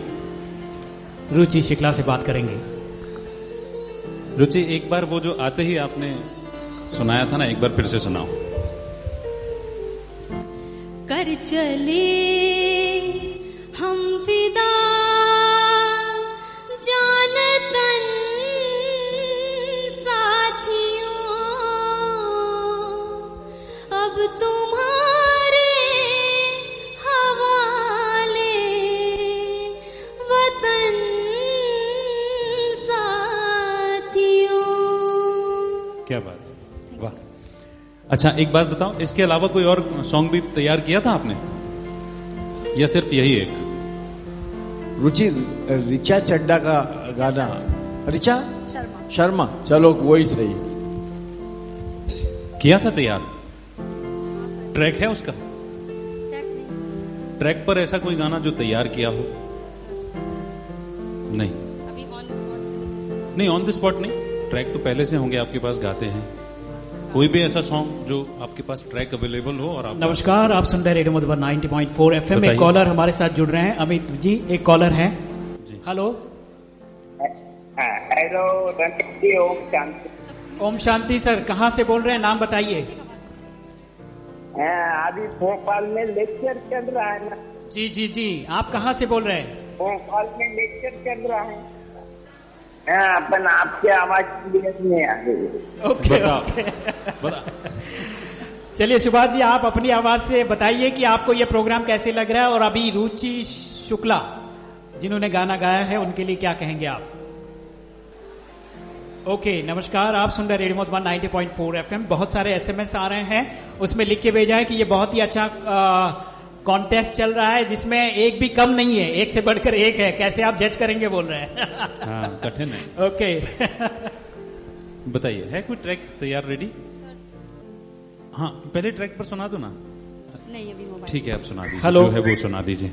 रुचि शिक्ला से बात करेंगे। रुचि, एक बार वो जो आते ही आपने सुनाया था ना, एक बार फिर से सुनाओ। अच्छा एक बात बताओ इसके अलावा कोई और सॉन्ग भी तैयार किया था आपने? या सिर्फ़ यही एक? रुचि रिचा चड्डा का गाना। रिचा? शर्मा। शर्मा। चलो वही सही। किया था तैयार? ट्रैक है उसका? ट्रैक पर ऐसा कोई गाना जो तैयार किया हो? नहीं। अभी नहीं ऑन द स्पॉट नहीं। ट्रैक तो पहले से होंगे आपके पास गाते हैं। कोई भी ऐसा सॉन्ग जो आपके पास ट्रैक अवेलेबल हो और आप नमस्कार आप सुन रहे रेडियो मधुबन 90.4 एफएम बताइए। एक कॉलर हमारे साथ जुड़ रहे हैं। अमित जी एक कॉलर हैं। Hello hello Om Shanti. Om Shanti sir कहाँ से बोल रहे हैं? नाम बताइए। हाँ, अभी भोपाल में लेक्चर चल रहा है ना। जी जी जी। आप कहाँ से बोल रहे हैं? भोपाल में लेक्चर चल रहा है। हाँ, अपन आपके आवाज़ नहीं आ रही। ओके बताओ। [laughs] चलिए सुभाष जी आप अपनी आवाज़ से बताइए कि आपको ये प्रोग्राम कैसे लग रहा है और अभी रुचि शुक्ला जिन्होंने गाना गाया है उनके लिए क्या कहेंगे आप? ओके नमस्कार आप सुन रहे रेडियो मधुबन 90.4 एफएम। बहुत सारे एसएमएस आ रहे हैं। उसमें लिख के भेजा है कि ये बहुत ही अच्छा कॉन्टेस्ट चल रहा है जिसमें एक भी कम नहीं है एक से बढ़कर एक है। कैसे आप जज करेंगे बोल रहे हैं। [laughs] हाँ कठिन है। ओके [laughs] बताइए है कोई ट्रैक तैयार रेडी हाँ पहले ट्रैक पर सुना दो ना। नहीं अभी मोबाइल ठीक है आप सुना दीजिए। हेलो। है वो सुना दीजिए।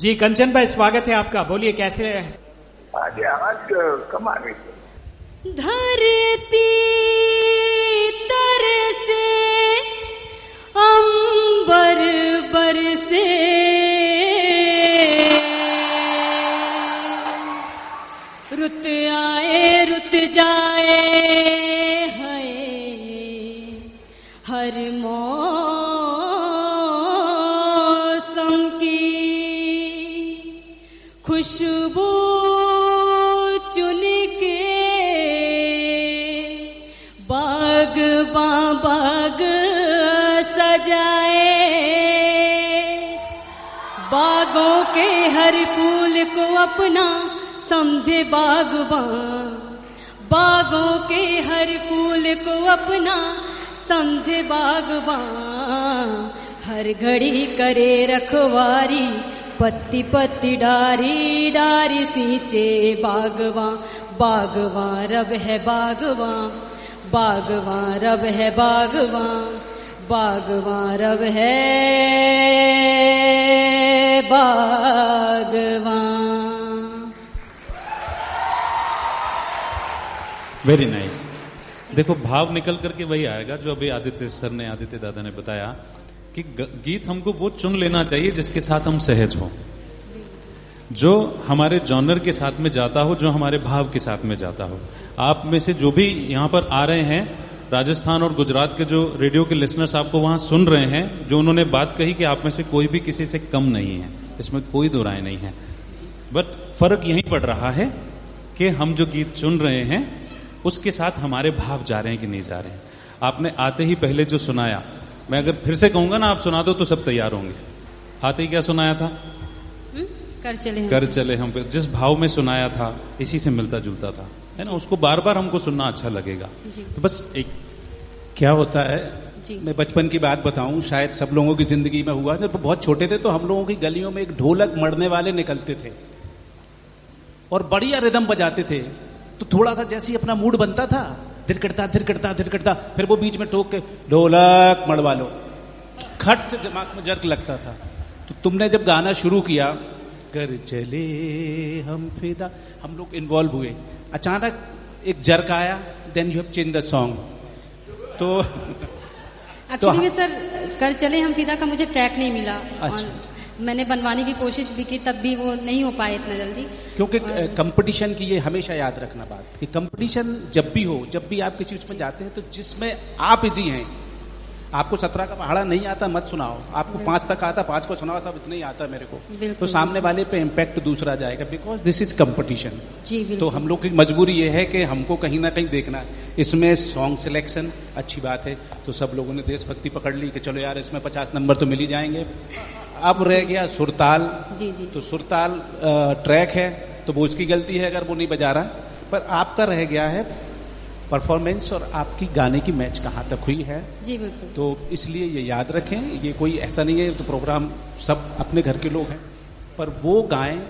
जी कंचन भाई स्वागत है आपका। बोलिए कैसे आज आवाज़ कम आ रही है धरती तरसे अंबर रुत आए रुत जाए हर खुशबू हर फूल को अपना समझे बागबान। बागों के हर फूल को अपना समझे बागबान। हर घड़ी करे रखवारी, पत्ती पत्ती डारी डारी सींचे बागवां बागवां रब है बागवां बागवां रब है बागवां बागवां रब है बागवां वेरी नाइस देखो, भाव निकल करके वही आएगा जो अभी आदित्य सर ने, आदित्य दादा ने बताया कि गीत हमको वो चुन लेना चाहिए जिसके साथ हम सहज हो। जो हमारे जॉनर के साथ में जाता हो, जो हमारे भाव के साथ में जाता हो। आप में से जो भी यहाँ पर आ रहे हैं राजस्थान और गुजरात के जो रेडियो के लिसनर्स आपको वहाँ सुन रहे हैं जो उन्होंने बात कही कि आप में से कोई भी किसी से कम नहीं है इसमें कोई दो राय नहीं है। बट फ़र्क यही पड़ रहा है कि हम जो गीत चुन रहे हैं उसके साथ हमारे भाव जा रहे हैं कि नहीं जा रहे हैं। आपने आते ही पहले जो सुनाया मैं अगर फिर से कहूँगा ना आप सुना दो तो सब तैयार होंगे। आते ही क्या सुनाया था? कर चले कर चले हम। पे जिस भाव में सुनाया था इसी से मिलता जुलता था। है ना उसको बार बार हमको सुनना अच्छा लगेगा। तो बस एक क्या होता है। मैं बचपन की बात बताऊँ शायद सब लोगों की ज़िंदगी में हुआ जब बहुत छोटे थे तो हम लोगों की गलियों में एक ढोलक मरने वाले निकलते थे। और बढ़िया रिदम बजाते थे। तो थोड़ा सा जैसे ही अपना मूड बनता था धिरकड़ता धिरकड़ता धिरकड़ता फिर वो बीच में टोक के ढोलक मड़वा लो। खट से दिमाग में जर्क लगता था। तो तुमने जब गाना शुरू किया कर चले हम फिदा। हम लोग इन्वॉल्व हुए। अचानक एक जर्क आया then you have change the song तो एक्चुअली में सर कर चले हम फिदा का मुझे ट्रैक नहीं मिला। अच्छा, मैंने बनवाने की कोशिश भी की तब भी वो नहीं हो पाए इतना जल्दी। क्योंकि कंपटीशन की ये हमेशा याद रखना बात कि कंपटीशन जब भी हो जब भी आप किसी उसमें जाते हैं तो जिसमें आप इजी हैं आपको सत्रह का पहाड़ा नहीं आता मत सुनाओ। आपको पाँच तक आता पाँच को सुनाओ सब इतना ही आता है मेरे को। तो सामने वाले पे इम्पैक्ट दूसरा जाएगा बिकॉज़ दिस इज़ कंपटीशन तो हम लोग की मजबूरी ये है कि हमको कहीं ना कहीं देखना इसमें सॉन्ग सिलेक्शन अच्छी बात है। तो सब लोगों ने देशभक्ति पकड़ ली कि चलो यार इसमें पचास नंबर तो मिल ही जाएँगे। अब रह गया सुरताल। जी जी। तो सुरताल ट्रैक है तो वो उसकी गलती है अगर वो नहीं बजा रहा। पर आपका रह गया है परफॉर्मेंस और आपकी गाने की मैच कहाँ तक हुई है? जी बिल्कुल। तो इसलिए ये याद रखें ये कोई ऐसा नहीं है तो प्रोग्राम सब अपने घर के लोग हैं। पर वो गाएँ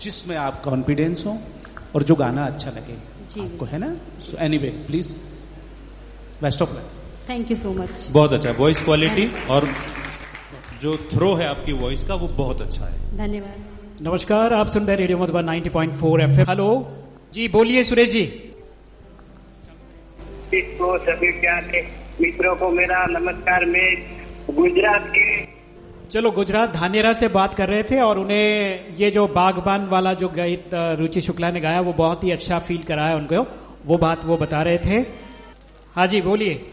जिसमें आप कॉन्फिडेंस हो और जो गाना अच्छा लगे। जी आपको है ना? Anyway please best of luck thank you so much बहुत अच्छा वॉइस क्वालिटी और जो थ्रो है आपकी वॉइस का वो बहुत अच्छा है। धन्यवाद। नमस्कार आप सुन रहे रेडियो मधुबन 90.4 एफएम हेलो। जी बोलिए सुरेश जी। को सभी प्यारे मित्रों को मेरा नमस्कार। मैं गुजरात के चलो, गुजरात धानेरा से बात कर रहे थे और उन्हें ये जो बागबान वाला जो गीत रुचि शुक्ला ने गाया, वो बहुत ही अच्छा फील कराया उनको। वो बात वो बता रहे थे। हाँ जी, बोलिए।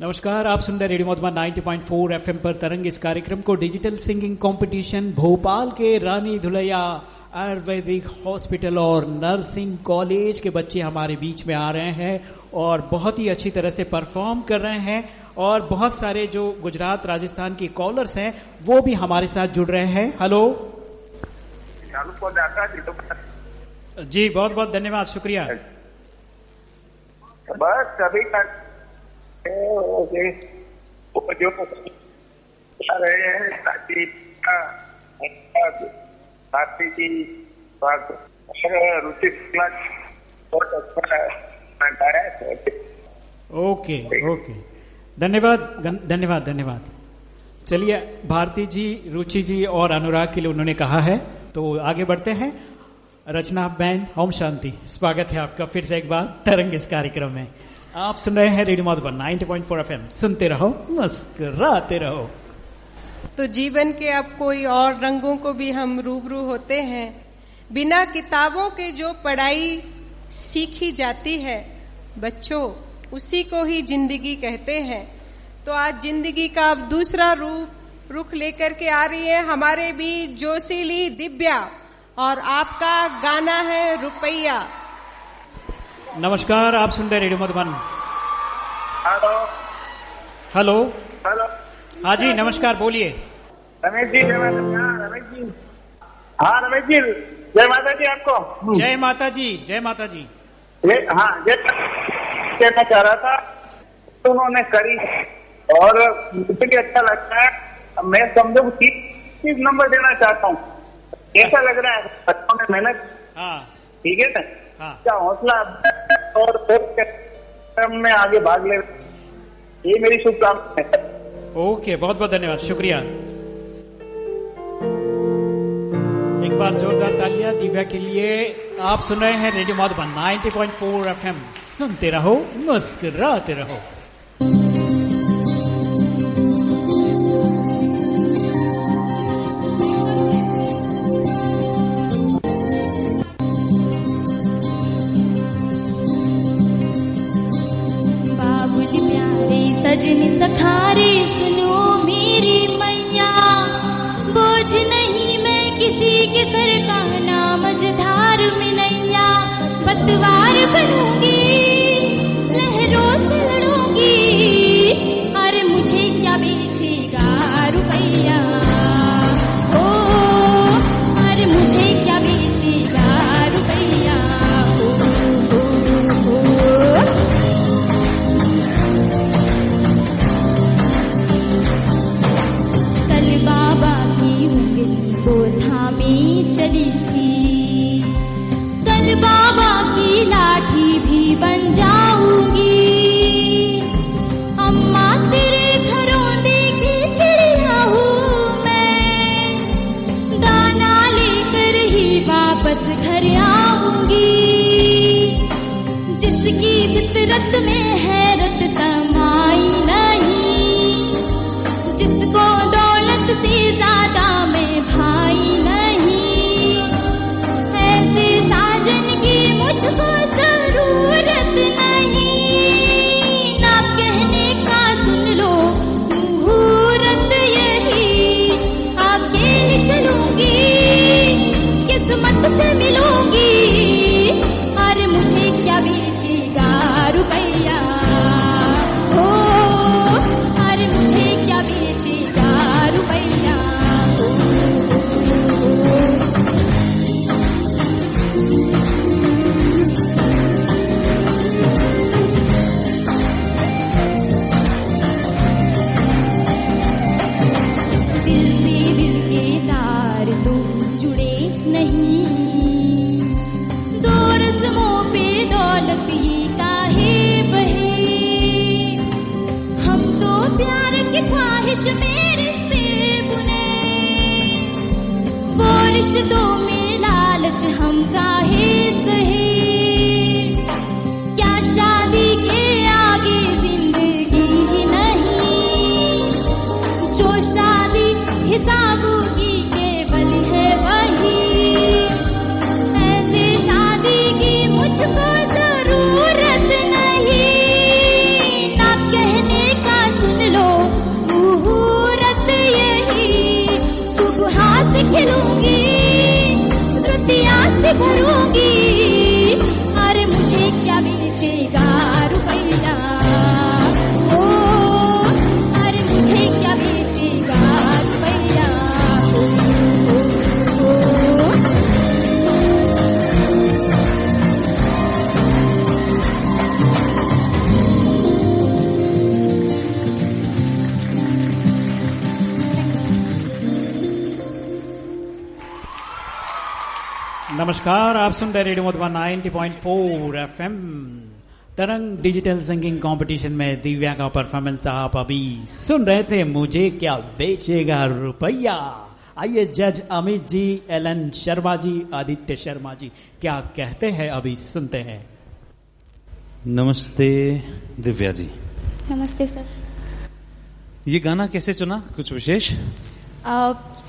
नमस्कार, आप सुन रहे रेडियो मधुबन 90.4 एफएम पर तरंग इस कार्यक्रम को। डिजिटल सिंगिंग कंपटीशन भोपाल के रानी धुलैया आयुर्वेदिक हॉस्पिटल और नर्सिंग कॉलेज के बच्चे हमारे बीच में आ रहे हैं। और बहुत ही अच्छी तरह से परफॉर्म कर रहे हैं और बहुत सारे जो गुजरात राजस्थान के कॉलर्स हैं वो भी हमारे साथ जुड़ रहे हैं हेलो जी तो बहुत बहुत धन्यवाद शुक्रिया बस सभी का वो जो रहे हैं ताकि भारती रुचि बहुत अच्छा है ओके ओके धन्यवाद धन्यवाद धन्यवाद. चलिए, भारती जी, रुचि जी और अनुराग के लिए उन्होंने कहा है तो आगे बढ़ते हैं. रचना बैन ओम शांति. स्वागत है आपका फिर से एक बार, तरंग इस कार्यक्रम में. आप सुन रहे हैं रेडियो मधुबन 90.4 एफएम. सुनते रहो, मुस्कुराते रहो. तो जीवन के अब कोई और रंगों को भी हम रूबरू होते हैं. बिना किताबों के जो पढ़ाई सीखी जाती है। बच्चों उसी को ही ज़िंदगी कहते हैं। तो आज ज़िंदगी का अब दूसरा रूप रुख लेकर के आ रही है हमारे बीच जोशीली दिव्या और आपका गाना है रुपैया। नमस्कार आप सुन रहे radio Madhuban. Hello. Hello. Hello. हाँ जी नमस्कार बोलिए। रमेश जी हाँ, रमेश जी। हाँ रमेश जी। जय माता जी आपको। जय माता जी जय माता जी ये हाँ ये कहना चाह रहा था तो उन्होंने करी। और मुझे भी अच्छा लगता है मैं समझो तीस तीस नंबर देना चाहता हूँ। कैसा लग रहा है? बच्चों ने मेहनत हाँ। ठीक है ना? हाँ। क्या हौसला और में आगे भाग ले। ये मेरी शुभकामनाएँ। है ओके बहुत बहुत धन्यवाद शुक्रिया। एक बार जोरदार तालियाँ दिव्या के लिए आप सुन रहे हैं रेडियो मधुबन 90.4 एफएम। सुनते रहो, मुस्कुराते रहो। के सर का नाम जधार में नैया पतवार बनूँगी, लहरों से लड़ूँगी। अरे मुझे क्या बेचेगा? की फितरत में वो रिश्तों भरूँगी अरे मुझे क्या बेचेगा? नमस्कार आप सुन रहे radio Madhuban 90.4 FM. Tarang digital singing competition में दिव्या का परफॉर्मेंस आप अभी सुन रहे थे। मुझे क्या बेचेगा रुपया? आइए जज अमित जी एलन शर्मा जी आदित्य शर्मा जी क्या कहते हैं अभी सुनते हैं। नमस्ते दिव्या जी। नमस्ते सर। ये गाना कैसे चुना? कुछ विशेष?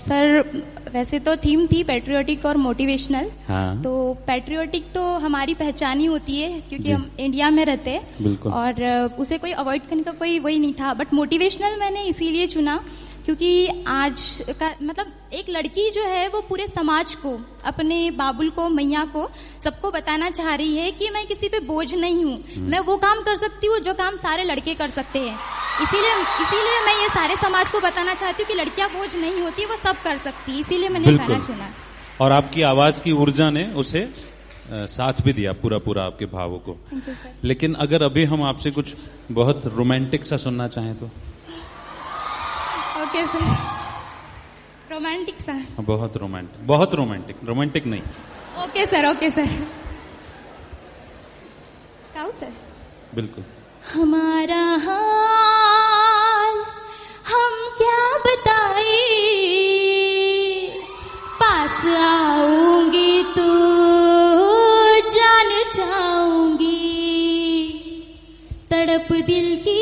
सर वैसे तो थीम थी पेट्रियोटिक और मोटिवेशनल हाँ। तो पेट्रियोटिक तो हमारी पहचान ही होती है क्योंकि हम इंडिया में रहते हैं। और उसे कोई अवॉइड करने का कोई वही नहीं था। बट मोटिवेशनल मैंने इसीलिए चुना क्योंकि आज का मतलब एक लड़की जो है वो पूरे समाज को अपने बाबुल को मैया को सबको बताना चाह रही है कि मैं किसी पे बोझ नहीं हूँ। हम्म। मैं वो काम कर सकती हूँ जो काम सारे लड़के कर सकते हैं। इसीलिए इसीलिए मैं ये सारे समाज को बताना चाहती हूँ कि लड़कियाँ बोझ नहीं होती वो सब कर सकती है। इसीलिए मैंने। गाना चुना और आपकी आवाज़ की ऊर्जा ने उसे साथ भी दिया पूरा पूरा आपके भावों को। लेकिन अगर अभी हम आपसे कुछ बहुत रोमांटिक सा सुनना चाहें तो? ओके सर रोमांटिक सर बहुत रोमांटिक बहुत रोमांटिक रोमांटिक नहीं ओके सर ओके सर काऊ सर बिल्कुल हमारा हाल हम क्या बताए? पास आऊँगी तो जान जाऊँगी तड़प दिल की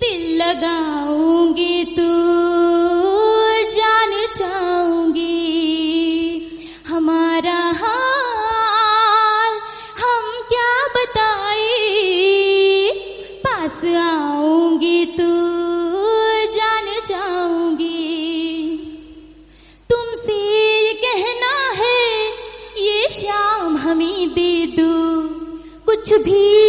दिल लगाऊँगी तो जान जाऊँगी हमारा हम क्या पास आऊँगी तो जान जाऊँगी तुमसे कहना है, ये हमें दे दो। कुछ भी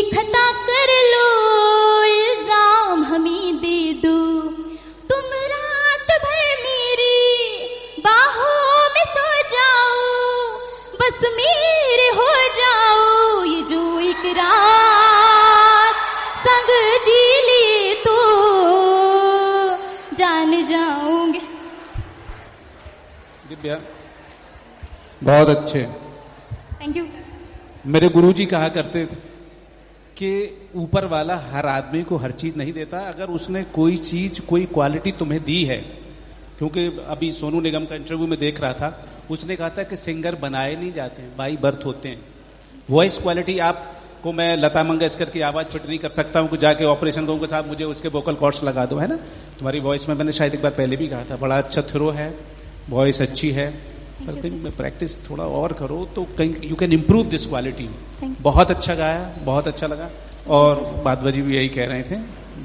हो जाओ ये जो एक रात संग जी लिए तो जान जाऊँगे। दिव्या बहुत अच्छे। थैंक यू मेरे गुरुजी कहा करते थे कि ऊपर वाला हर आदमी को हर चीज़ नहीं देता अगर उसने कोई चीज़ कोई क्वालिटी तुम्हें दी है। क्योंकि अभी सोनू निगम का इंटरव्यू में देख रहा था उसने कहा था कि सिंगर बनाए नहीं जाते हैं बाई बर्थ होते हैं। वॉइस क्वालिटी आपको मैं लता मंगेशकर की आवाज़ फिट नहीं कर सकता हूँ कि जाके ऑपरेशन कहूँ साहब मुझे उसके वोकल कॉर्ड्स लगा दो है ना? तुम्हारी वॉइस में मैंने शायद एक बार पहले भी कहा था बड़ा अच्छा थ्रो है वॉइस अच्छी है पर कहीं प्रैक्टिस थोड़ा और करो तो कहीं you can improve this quality बहुत अच्छा गाया बहुत अच्छा लगा और बादवा जी भी यही कह रहे थे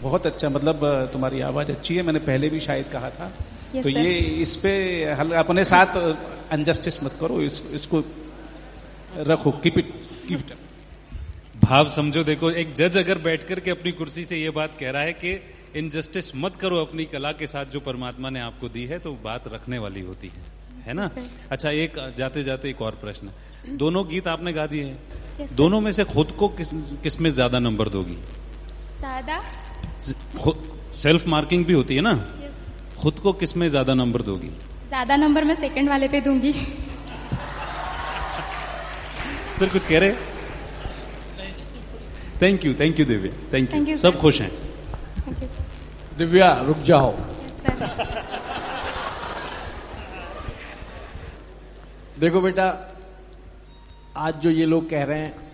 बहुत अच्छा मतलब तुम्हारी आवाज़ अच्छी है मैंने पहले भी शायद कहा था। Yes, तो sir. ये इस पे हल अपने साथ अनजस्टिस मत करो इस, इसको रखो कीप इट कीप इट भाव समझो देखो एक जज अगर बैठ करके अपनी कुर्सी से ये बात कह रहा है कि इनजस्टिस मत करो अपनी कला के साथ जो परमात्मा ने आपको दी है तो बात रखने वाली होती है। है ना? अच्छा एक जाते जाते एक और प्रश्न। [clears throat] दोनों गीत आपने गा दिए हैं। दोनों में से खुद को किस किसमें ज़्यादा नंबर दोगी? सादा सेल्फ मार्किंग भी होती है ना? खुद को किसमें ज़्यादा नंबर दोगी? ज़्यादा नंबर मैं सेकंड वाले पे दूँगी। सर कुछ कह रहे? Thank you thank you Divya. Thank Thank you सब खुश हैं। दिव्या रुक जाओ। देखो बेटा आज जो ये लोग कह रहे हैं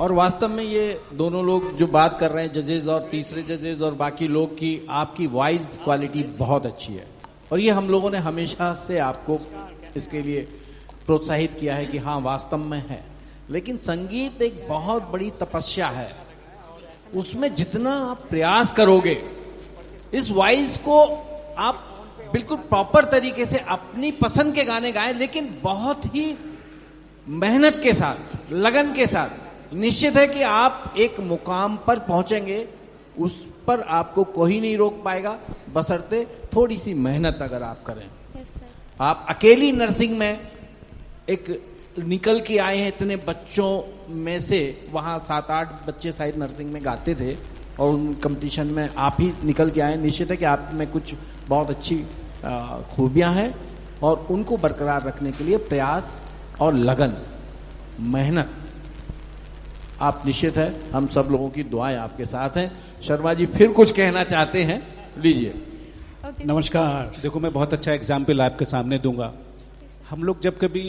और वास्तव में ये दोनों लोग जो बात कर रहे हैं जजेज और तीसरे जजेज और बाकी लोग की, आपकी वॉइस क्वालिटी बहुत अच्छी है। और ये हम लोगों ने हमेशा से आपको इसके लिए प्रोत्साहित किया है कि हाँ वास्तव में है। लेकिन संगीत एक बहुत बड़ी तपस्या है। उसमें जितना आप प्रयास करोगे, इस वॉइस को आप बिल्कुल प्रॉपर तरीके से अपनी पसंद के गाने गाएँ, लेकिन बहुत ही मेहनत के साथ, लगन के साथ निश्चित है कि आप एक मुकाम पर पहुँचेंगे उस पर आपको कोई नहीं रोक पाएगा। बसरते थोड़ी सी मेहनत अगर आप करें। आप अकेली नर्सिंग में एक निकल के आए हैं इतने बच्चों में से वहाँ सात आठ बच्चे शायद नर्सिंग में गाते थे और उन कंपटीशन में आप ही निकल के आए। निश्चित है कि आप में कुछ बहुत अच्छी खूबियाँ हैं और उनको बरकरार रखने के लिए प्रयास और लगन मेहनत आप निश्चित है हम सब लोगों की दुआएँ आपके साथ हैं। शर्मा जी फिर कुछ कहना चाहते हैं? लीजिए। नमस्कार। देखो मैं बहुत अच्छा एग्ज़ाम्पल आपके सामने दूँगा। हम लोग जब कभी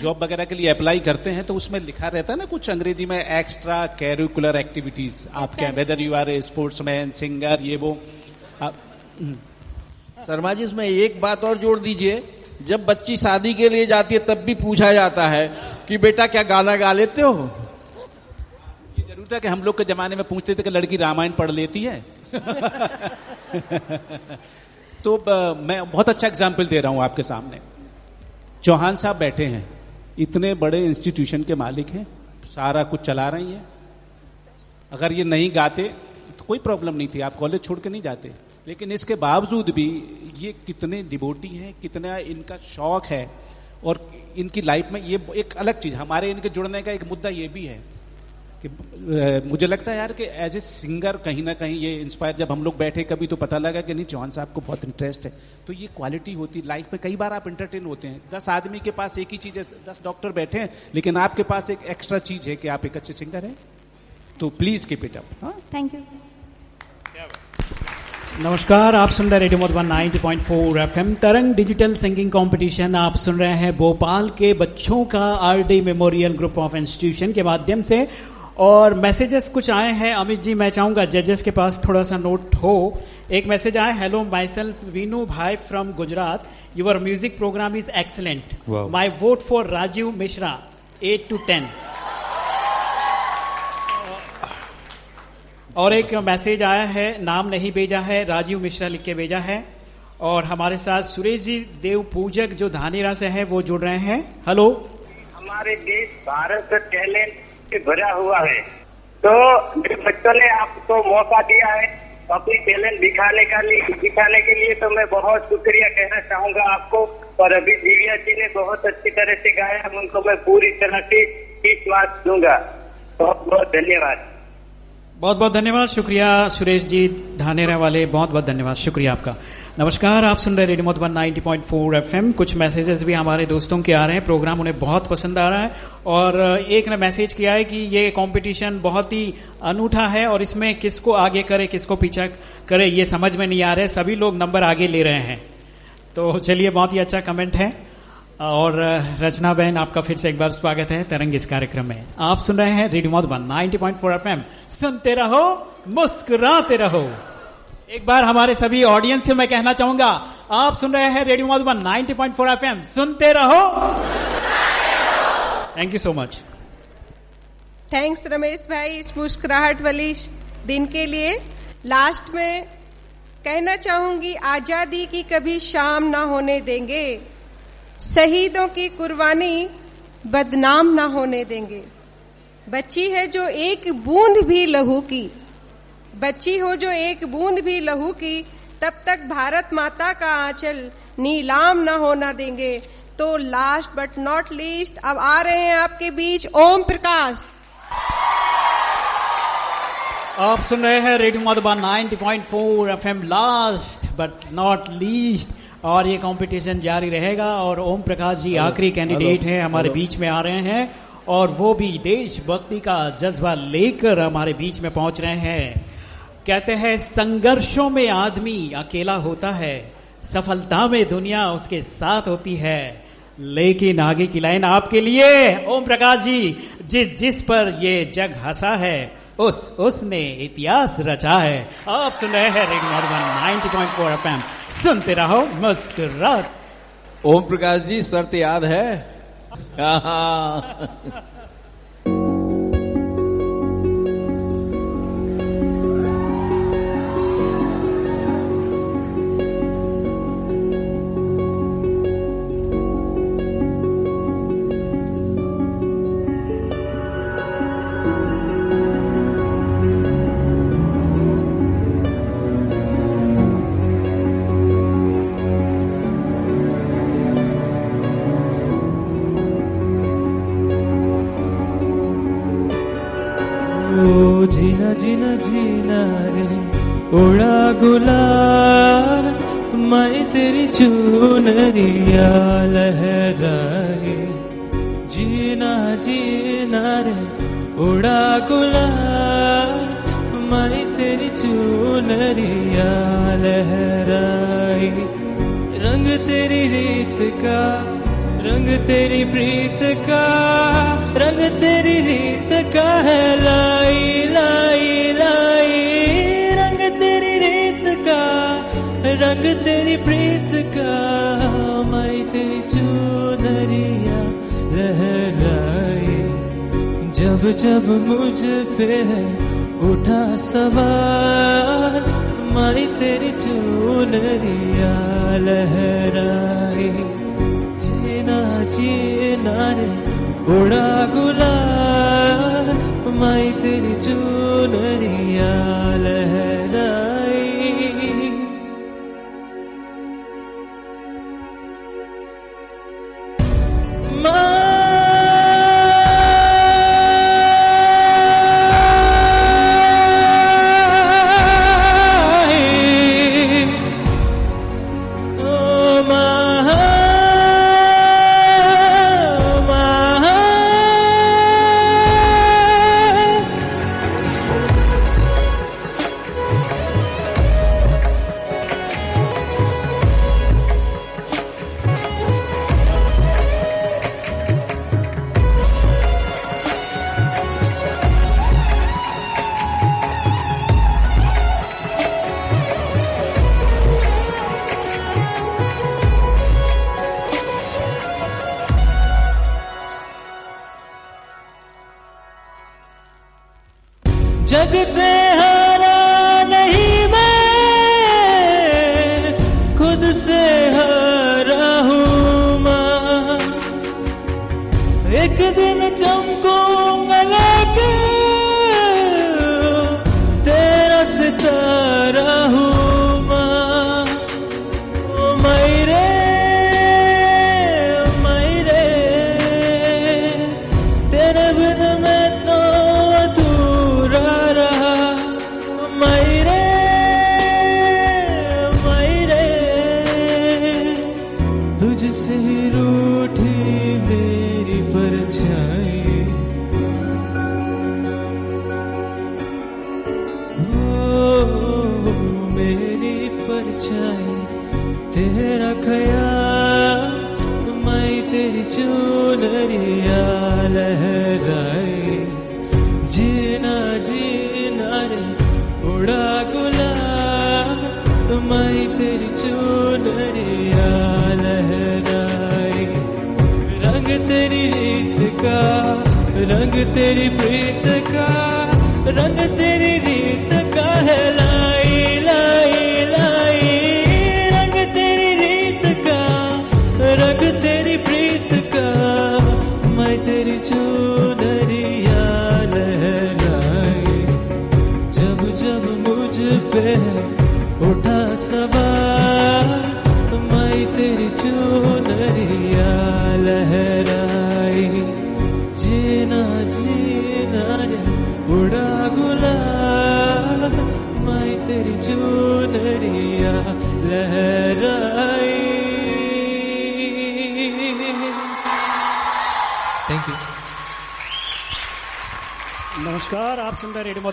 जॉब वगैरह के लिए अप्लाई करते हैं तो उसमें लिखा रहता है ना कुछ अंग्रेज़ी में एक्स्ट्रा कैरिकुलर एक्टिविटीज़ आप क्या whether you are a sportsman singer ये वो। आप, शर्मा जी इसमें एक बात और जोड़ दीजिए। जब बच्ची शादी के लिए जाती है तब भी पूछा जाता है कि बेटा क्या गाना गा लेते हो? ये था कि हम लोग के जमाने में पूछते थे कि लड़की रामायण पढ़ लेती है? [laughs] तो मैं बहुत अच्छा एग्ज़ाम्पल दे रहा हूँ आपके सामने। चौहान साहब बैठे हैं। इतने बड़े इंस्टीट्यूशन के मालिक हैं। सारा कुछ चला रही हैं। अगर ये नहीं गाते तो कोई प्रॉब्लम नहीं थी। आप कॉलेज छोड़ के नहीं जाते। लेकिन इसके बावजूद भी ये कितने डिबोटी हैं, कितना इनका शौक है। और इनकी लाइफ में ये एक अलग चीज़, हमारे इनके जुड़ने का एक मुद्दा ये भी है। कि मुझे लगता है यार कि एज ए सिंगर कहीं ना कहीं ये इंस्पायर जब हम लोग बैठे कभी तो पता लगा कि नहीं चौहान साहब को बहुत इंटरेस्ट है। तो ये क्वालिटी होती है लाइफ में कई बार आप इंटरटेन होते हैं। दस आदमी के पास एक ही चीज़ है दस डॉक्टर बैठे हैं लेकिन आपके पास एक एक्स्ट्रा चीज़ है कि आप एक अच्छे सिंगर हैं। तो प्लीज़ कीप इट अप हाँ? थैंक यू नमस्कार आप सुन रहे radio Madhuban 90.4 FM Tarang digital singing competition आप सुन रहे हैं भोपाल के बच्चों का RD memorial group of institution के माध्यम से। और मैसेजेस कुछ आए हैं। अमित जी मैं चाहूँगा जजेस के पास थोड़ा सा नोट हो। एक मैसेज आया hello myself Vinu bhai from Gujarat your music programme is excellent my vote for Rajiv Mishra at two ten और एक मैसेज आया है नाम नहीं भेजा है राजीव मिश्रा लिख के भेजा है. और हमारे साथ सुरेश जी देव पूजक जो धानेरा से है वो जुड़ रहे हैं। हेलो हमारे देश भारत का टैलेंट से भरा हुआ है। तो बच्चों ने आपको मौका दिया है अपनी टैलेंट दिखाने का लिए। दिखाने के लिए तो मैं बहुत शुक्रिया कहना चाहूँगा आपको। और अभी दिव्या जी ने बहुत अच्छी तरह से गाया उनको मैं पूरी तरह से तीस दूँगा। बहुत बहुत धन्यवाद। बहुत बहुत धन्यवाद। शुक्रिया सुरेश जी, धानेरा वाले। बहुत बहुत धन्यवाद। शुक्रिया आपका। नमस्कार, आप सुन रहे रेडियो मधुबन 90.4 एफएम। कुछ मैसेजेस भी हमारे दोस्तों के आ रहे हैं। प्रोग्राम उन्हें बहुत पसंद आ रहा है। और एक ने मैसेज किया है कि ये कंपटीशन बहुत ही अनूठा है और इसमें किसको आगे करे, किसको पीछा करे, ये समझ में नहीं आ रहे सभी लोग नंबर आगे ले रहे हैं। तो चलिए, बहुत ही अच्छा कमेंट है। और रचना बहन, आपका फिर से एक बार स्वागत है तरंग इस कार्यक्रम में। आप सुन रहे हैं रेडियो मधुबन 90.4 एफएम। सुनते रहो, मुस्कुराते रहो। एक बार हमारे सभी ऑडियंस से मैं कहना चाहूँगा, आप सुन रहे हैं रेडियो मधुबन 90.4 एफएम सुनते रहो। Thank you so much thanks Ramesh भाई, इस मुस्कुराहट वाली दिन के लिए। लास्ट में कहना चाहूँगी, आज़ादी की कभी शाम ना होने देंगे। शहीदों की कुर्बानी बदनाम ना होने देंगे। बच्ची है जो एक बूंद भी लहू की। बच्ची हो जो एक बूंद भी लहू की तब तक भारत माता का आंचल नीलाम न होना देंगे। तो लास्ट बट नॉट लीस्ट अब आ रहे हैं आपके बीच ओम प्रकाश। आप सुन रहे हैं radio Madhuban 90.4 FM last but not least और ये कंपटीशन जारी रहेगा और ओम प्रकाश जी आखिरी कैंडिडेट हैं हमारे। बीच में आ रहे हैं और वो भी देशभक्ति का जज्बा लेकर हमारे बीच में पहुँच रहे हैं। कहते हैं संघर्षों में आदमी अकेला होता है सफलता में दुनिया उसके साथ होती है। लेकिन आगे की लाइन आपके लिए ओम प्रकाश जी जिस जिस पर ये जग हंसा है उस उसने इतिहास रचा है। आप सुन रहे हैं रेडियो मधुबन 90.4 एफएम सुनते रहो मुस्कुरात। ओम प्रकाश जी शर्त याद है। [laughs] हाँ। ओ जीना जीना जीना रे उड़ा गुलाल मैं तेरी चुनरिया लहराए जीना जीना रे उड़ा गुलाल मैं तेरी चुनरिया लहराए रंग तेरी रीत का रंग तेरी प्रीत का रंग तेरी रीत का है लाई रंग तेरी प्रीत का मैं तेरी चुनरिया लहराए जब जब मुझ पे है उठा सवार मैं तेरी चुनरिया लहराए जीना जीना रे, उड़ा गुलाल मैं तेरी चुनरिया लहराई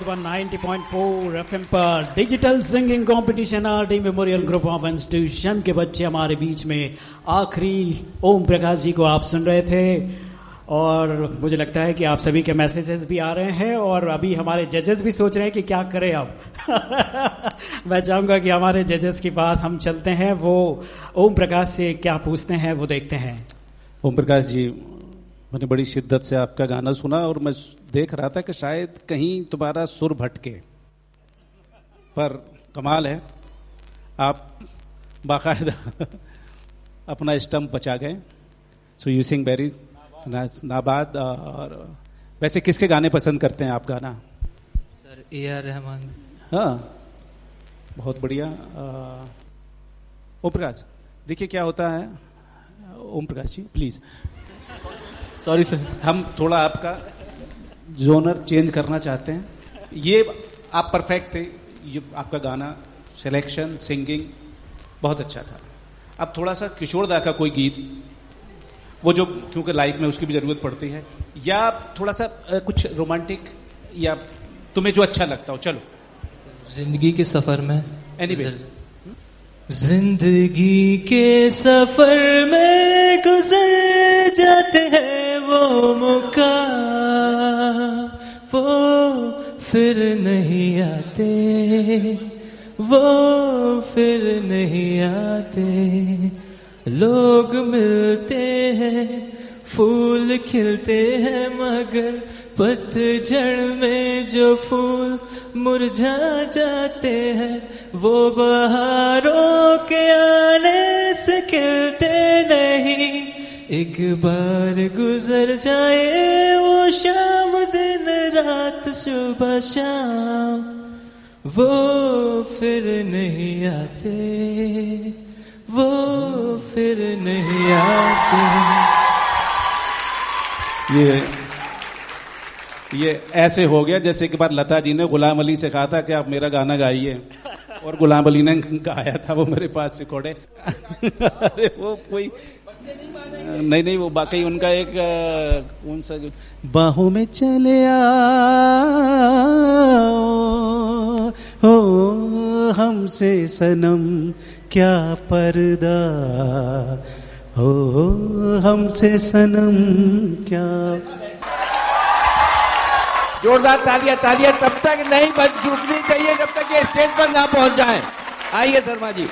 91.4 एफएम पर digital singing competition RD memorial group of institution के बच्चे हमारे बीच में आखिरी ओम प्रकाश जी को आप सुन रहे थे। और मुझे लगता है कि आप सभी के मैसेजेस भी आ रहे हैं और अभी हमारे जजेस भी सोच रहे हैं कि क्या करें अब। [laughs] मैं चाहूँगा कि हमारे जजेस के पास हम चलते हैं, वो ओम प्रकाश से क्या पूछते हैं, वो देखते हैं। ओम प्रकाश जी, मैंने बड़ी शिद्दत से आपका गाना सुना और मैं देख रहा था कि शायद कहीं तुम्हारा सुर भटके। पर कमाल है। आप बाकायदा [laughs] अपना स्टम्प बचा गए। सो यू सिंग वेरी नाबाद और वैसे किसके गाने पसंद करते हैं आप गाना? Sir A R Rahman. हाँ। बहुत बढ़िया ओम प्रकाश देखिए क्या होता है। Om Prakash ji please sorry sir हम थोड़ा आपका जोनर चेंज करना चाहते हैं। ये आप परफेक्ट थे ये आपका गाना सिलेक्शन सिंगिंग बहुत अच्छा था। अब थोड़ा सा किशोर दा का कोई गीत वो जो क्योंकि लाइफ में उसकी भी ज़रूरत पड़ती है या थोड़ा सा कुछ रोमांटिक या तुम्हें जो अच्छा लगता हो चलो। ज़िंदगी के सफ़र में एनीवे ज़िंदगी के सफ़र में गुजर जाते हैं वो मौका। वो फिर नहीं आते। वो फिर नहीं आते। लोग मिलते हैं, फूल खिलते हैं मगर पतझड़ में जो फूल मुरझा जाते हैं, वो बहारों के आने से खिलते नहीं। एक बार गुजर जाए वो शाम दिन, रात सुबह शाम। वो फिर नहीं आते, वो फिर नहीं आते। ये ये ऐसे हो गया, जैसे एक बार लता जी ने गुलाम अली से कहा था कि आप मेरा गाना गाइए। और गुलाम अली ने गाया था, वो मेरे पास रिकॉर्डे अरे वो कोई नहीं नहीं, वो बाकी उनका एक कौन सा बाहों में चले आओ, हो हमसे सनम, क्या पर्दा? हो हमसे सनम, क्या जोरदार तालियाँ तालियाँ, तब तक नहीं बच रुकनी चाहिए जब तक ये स्टेज पर ना पहुँच जाए। आइए शर्मा जी।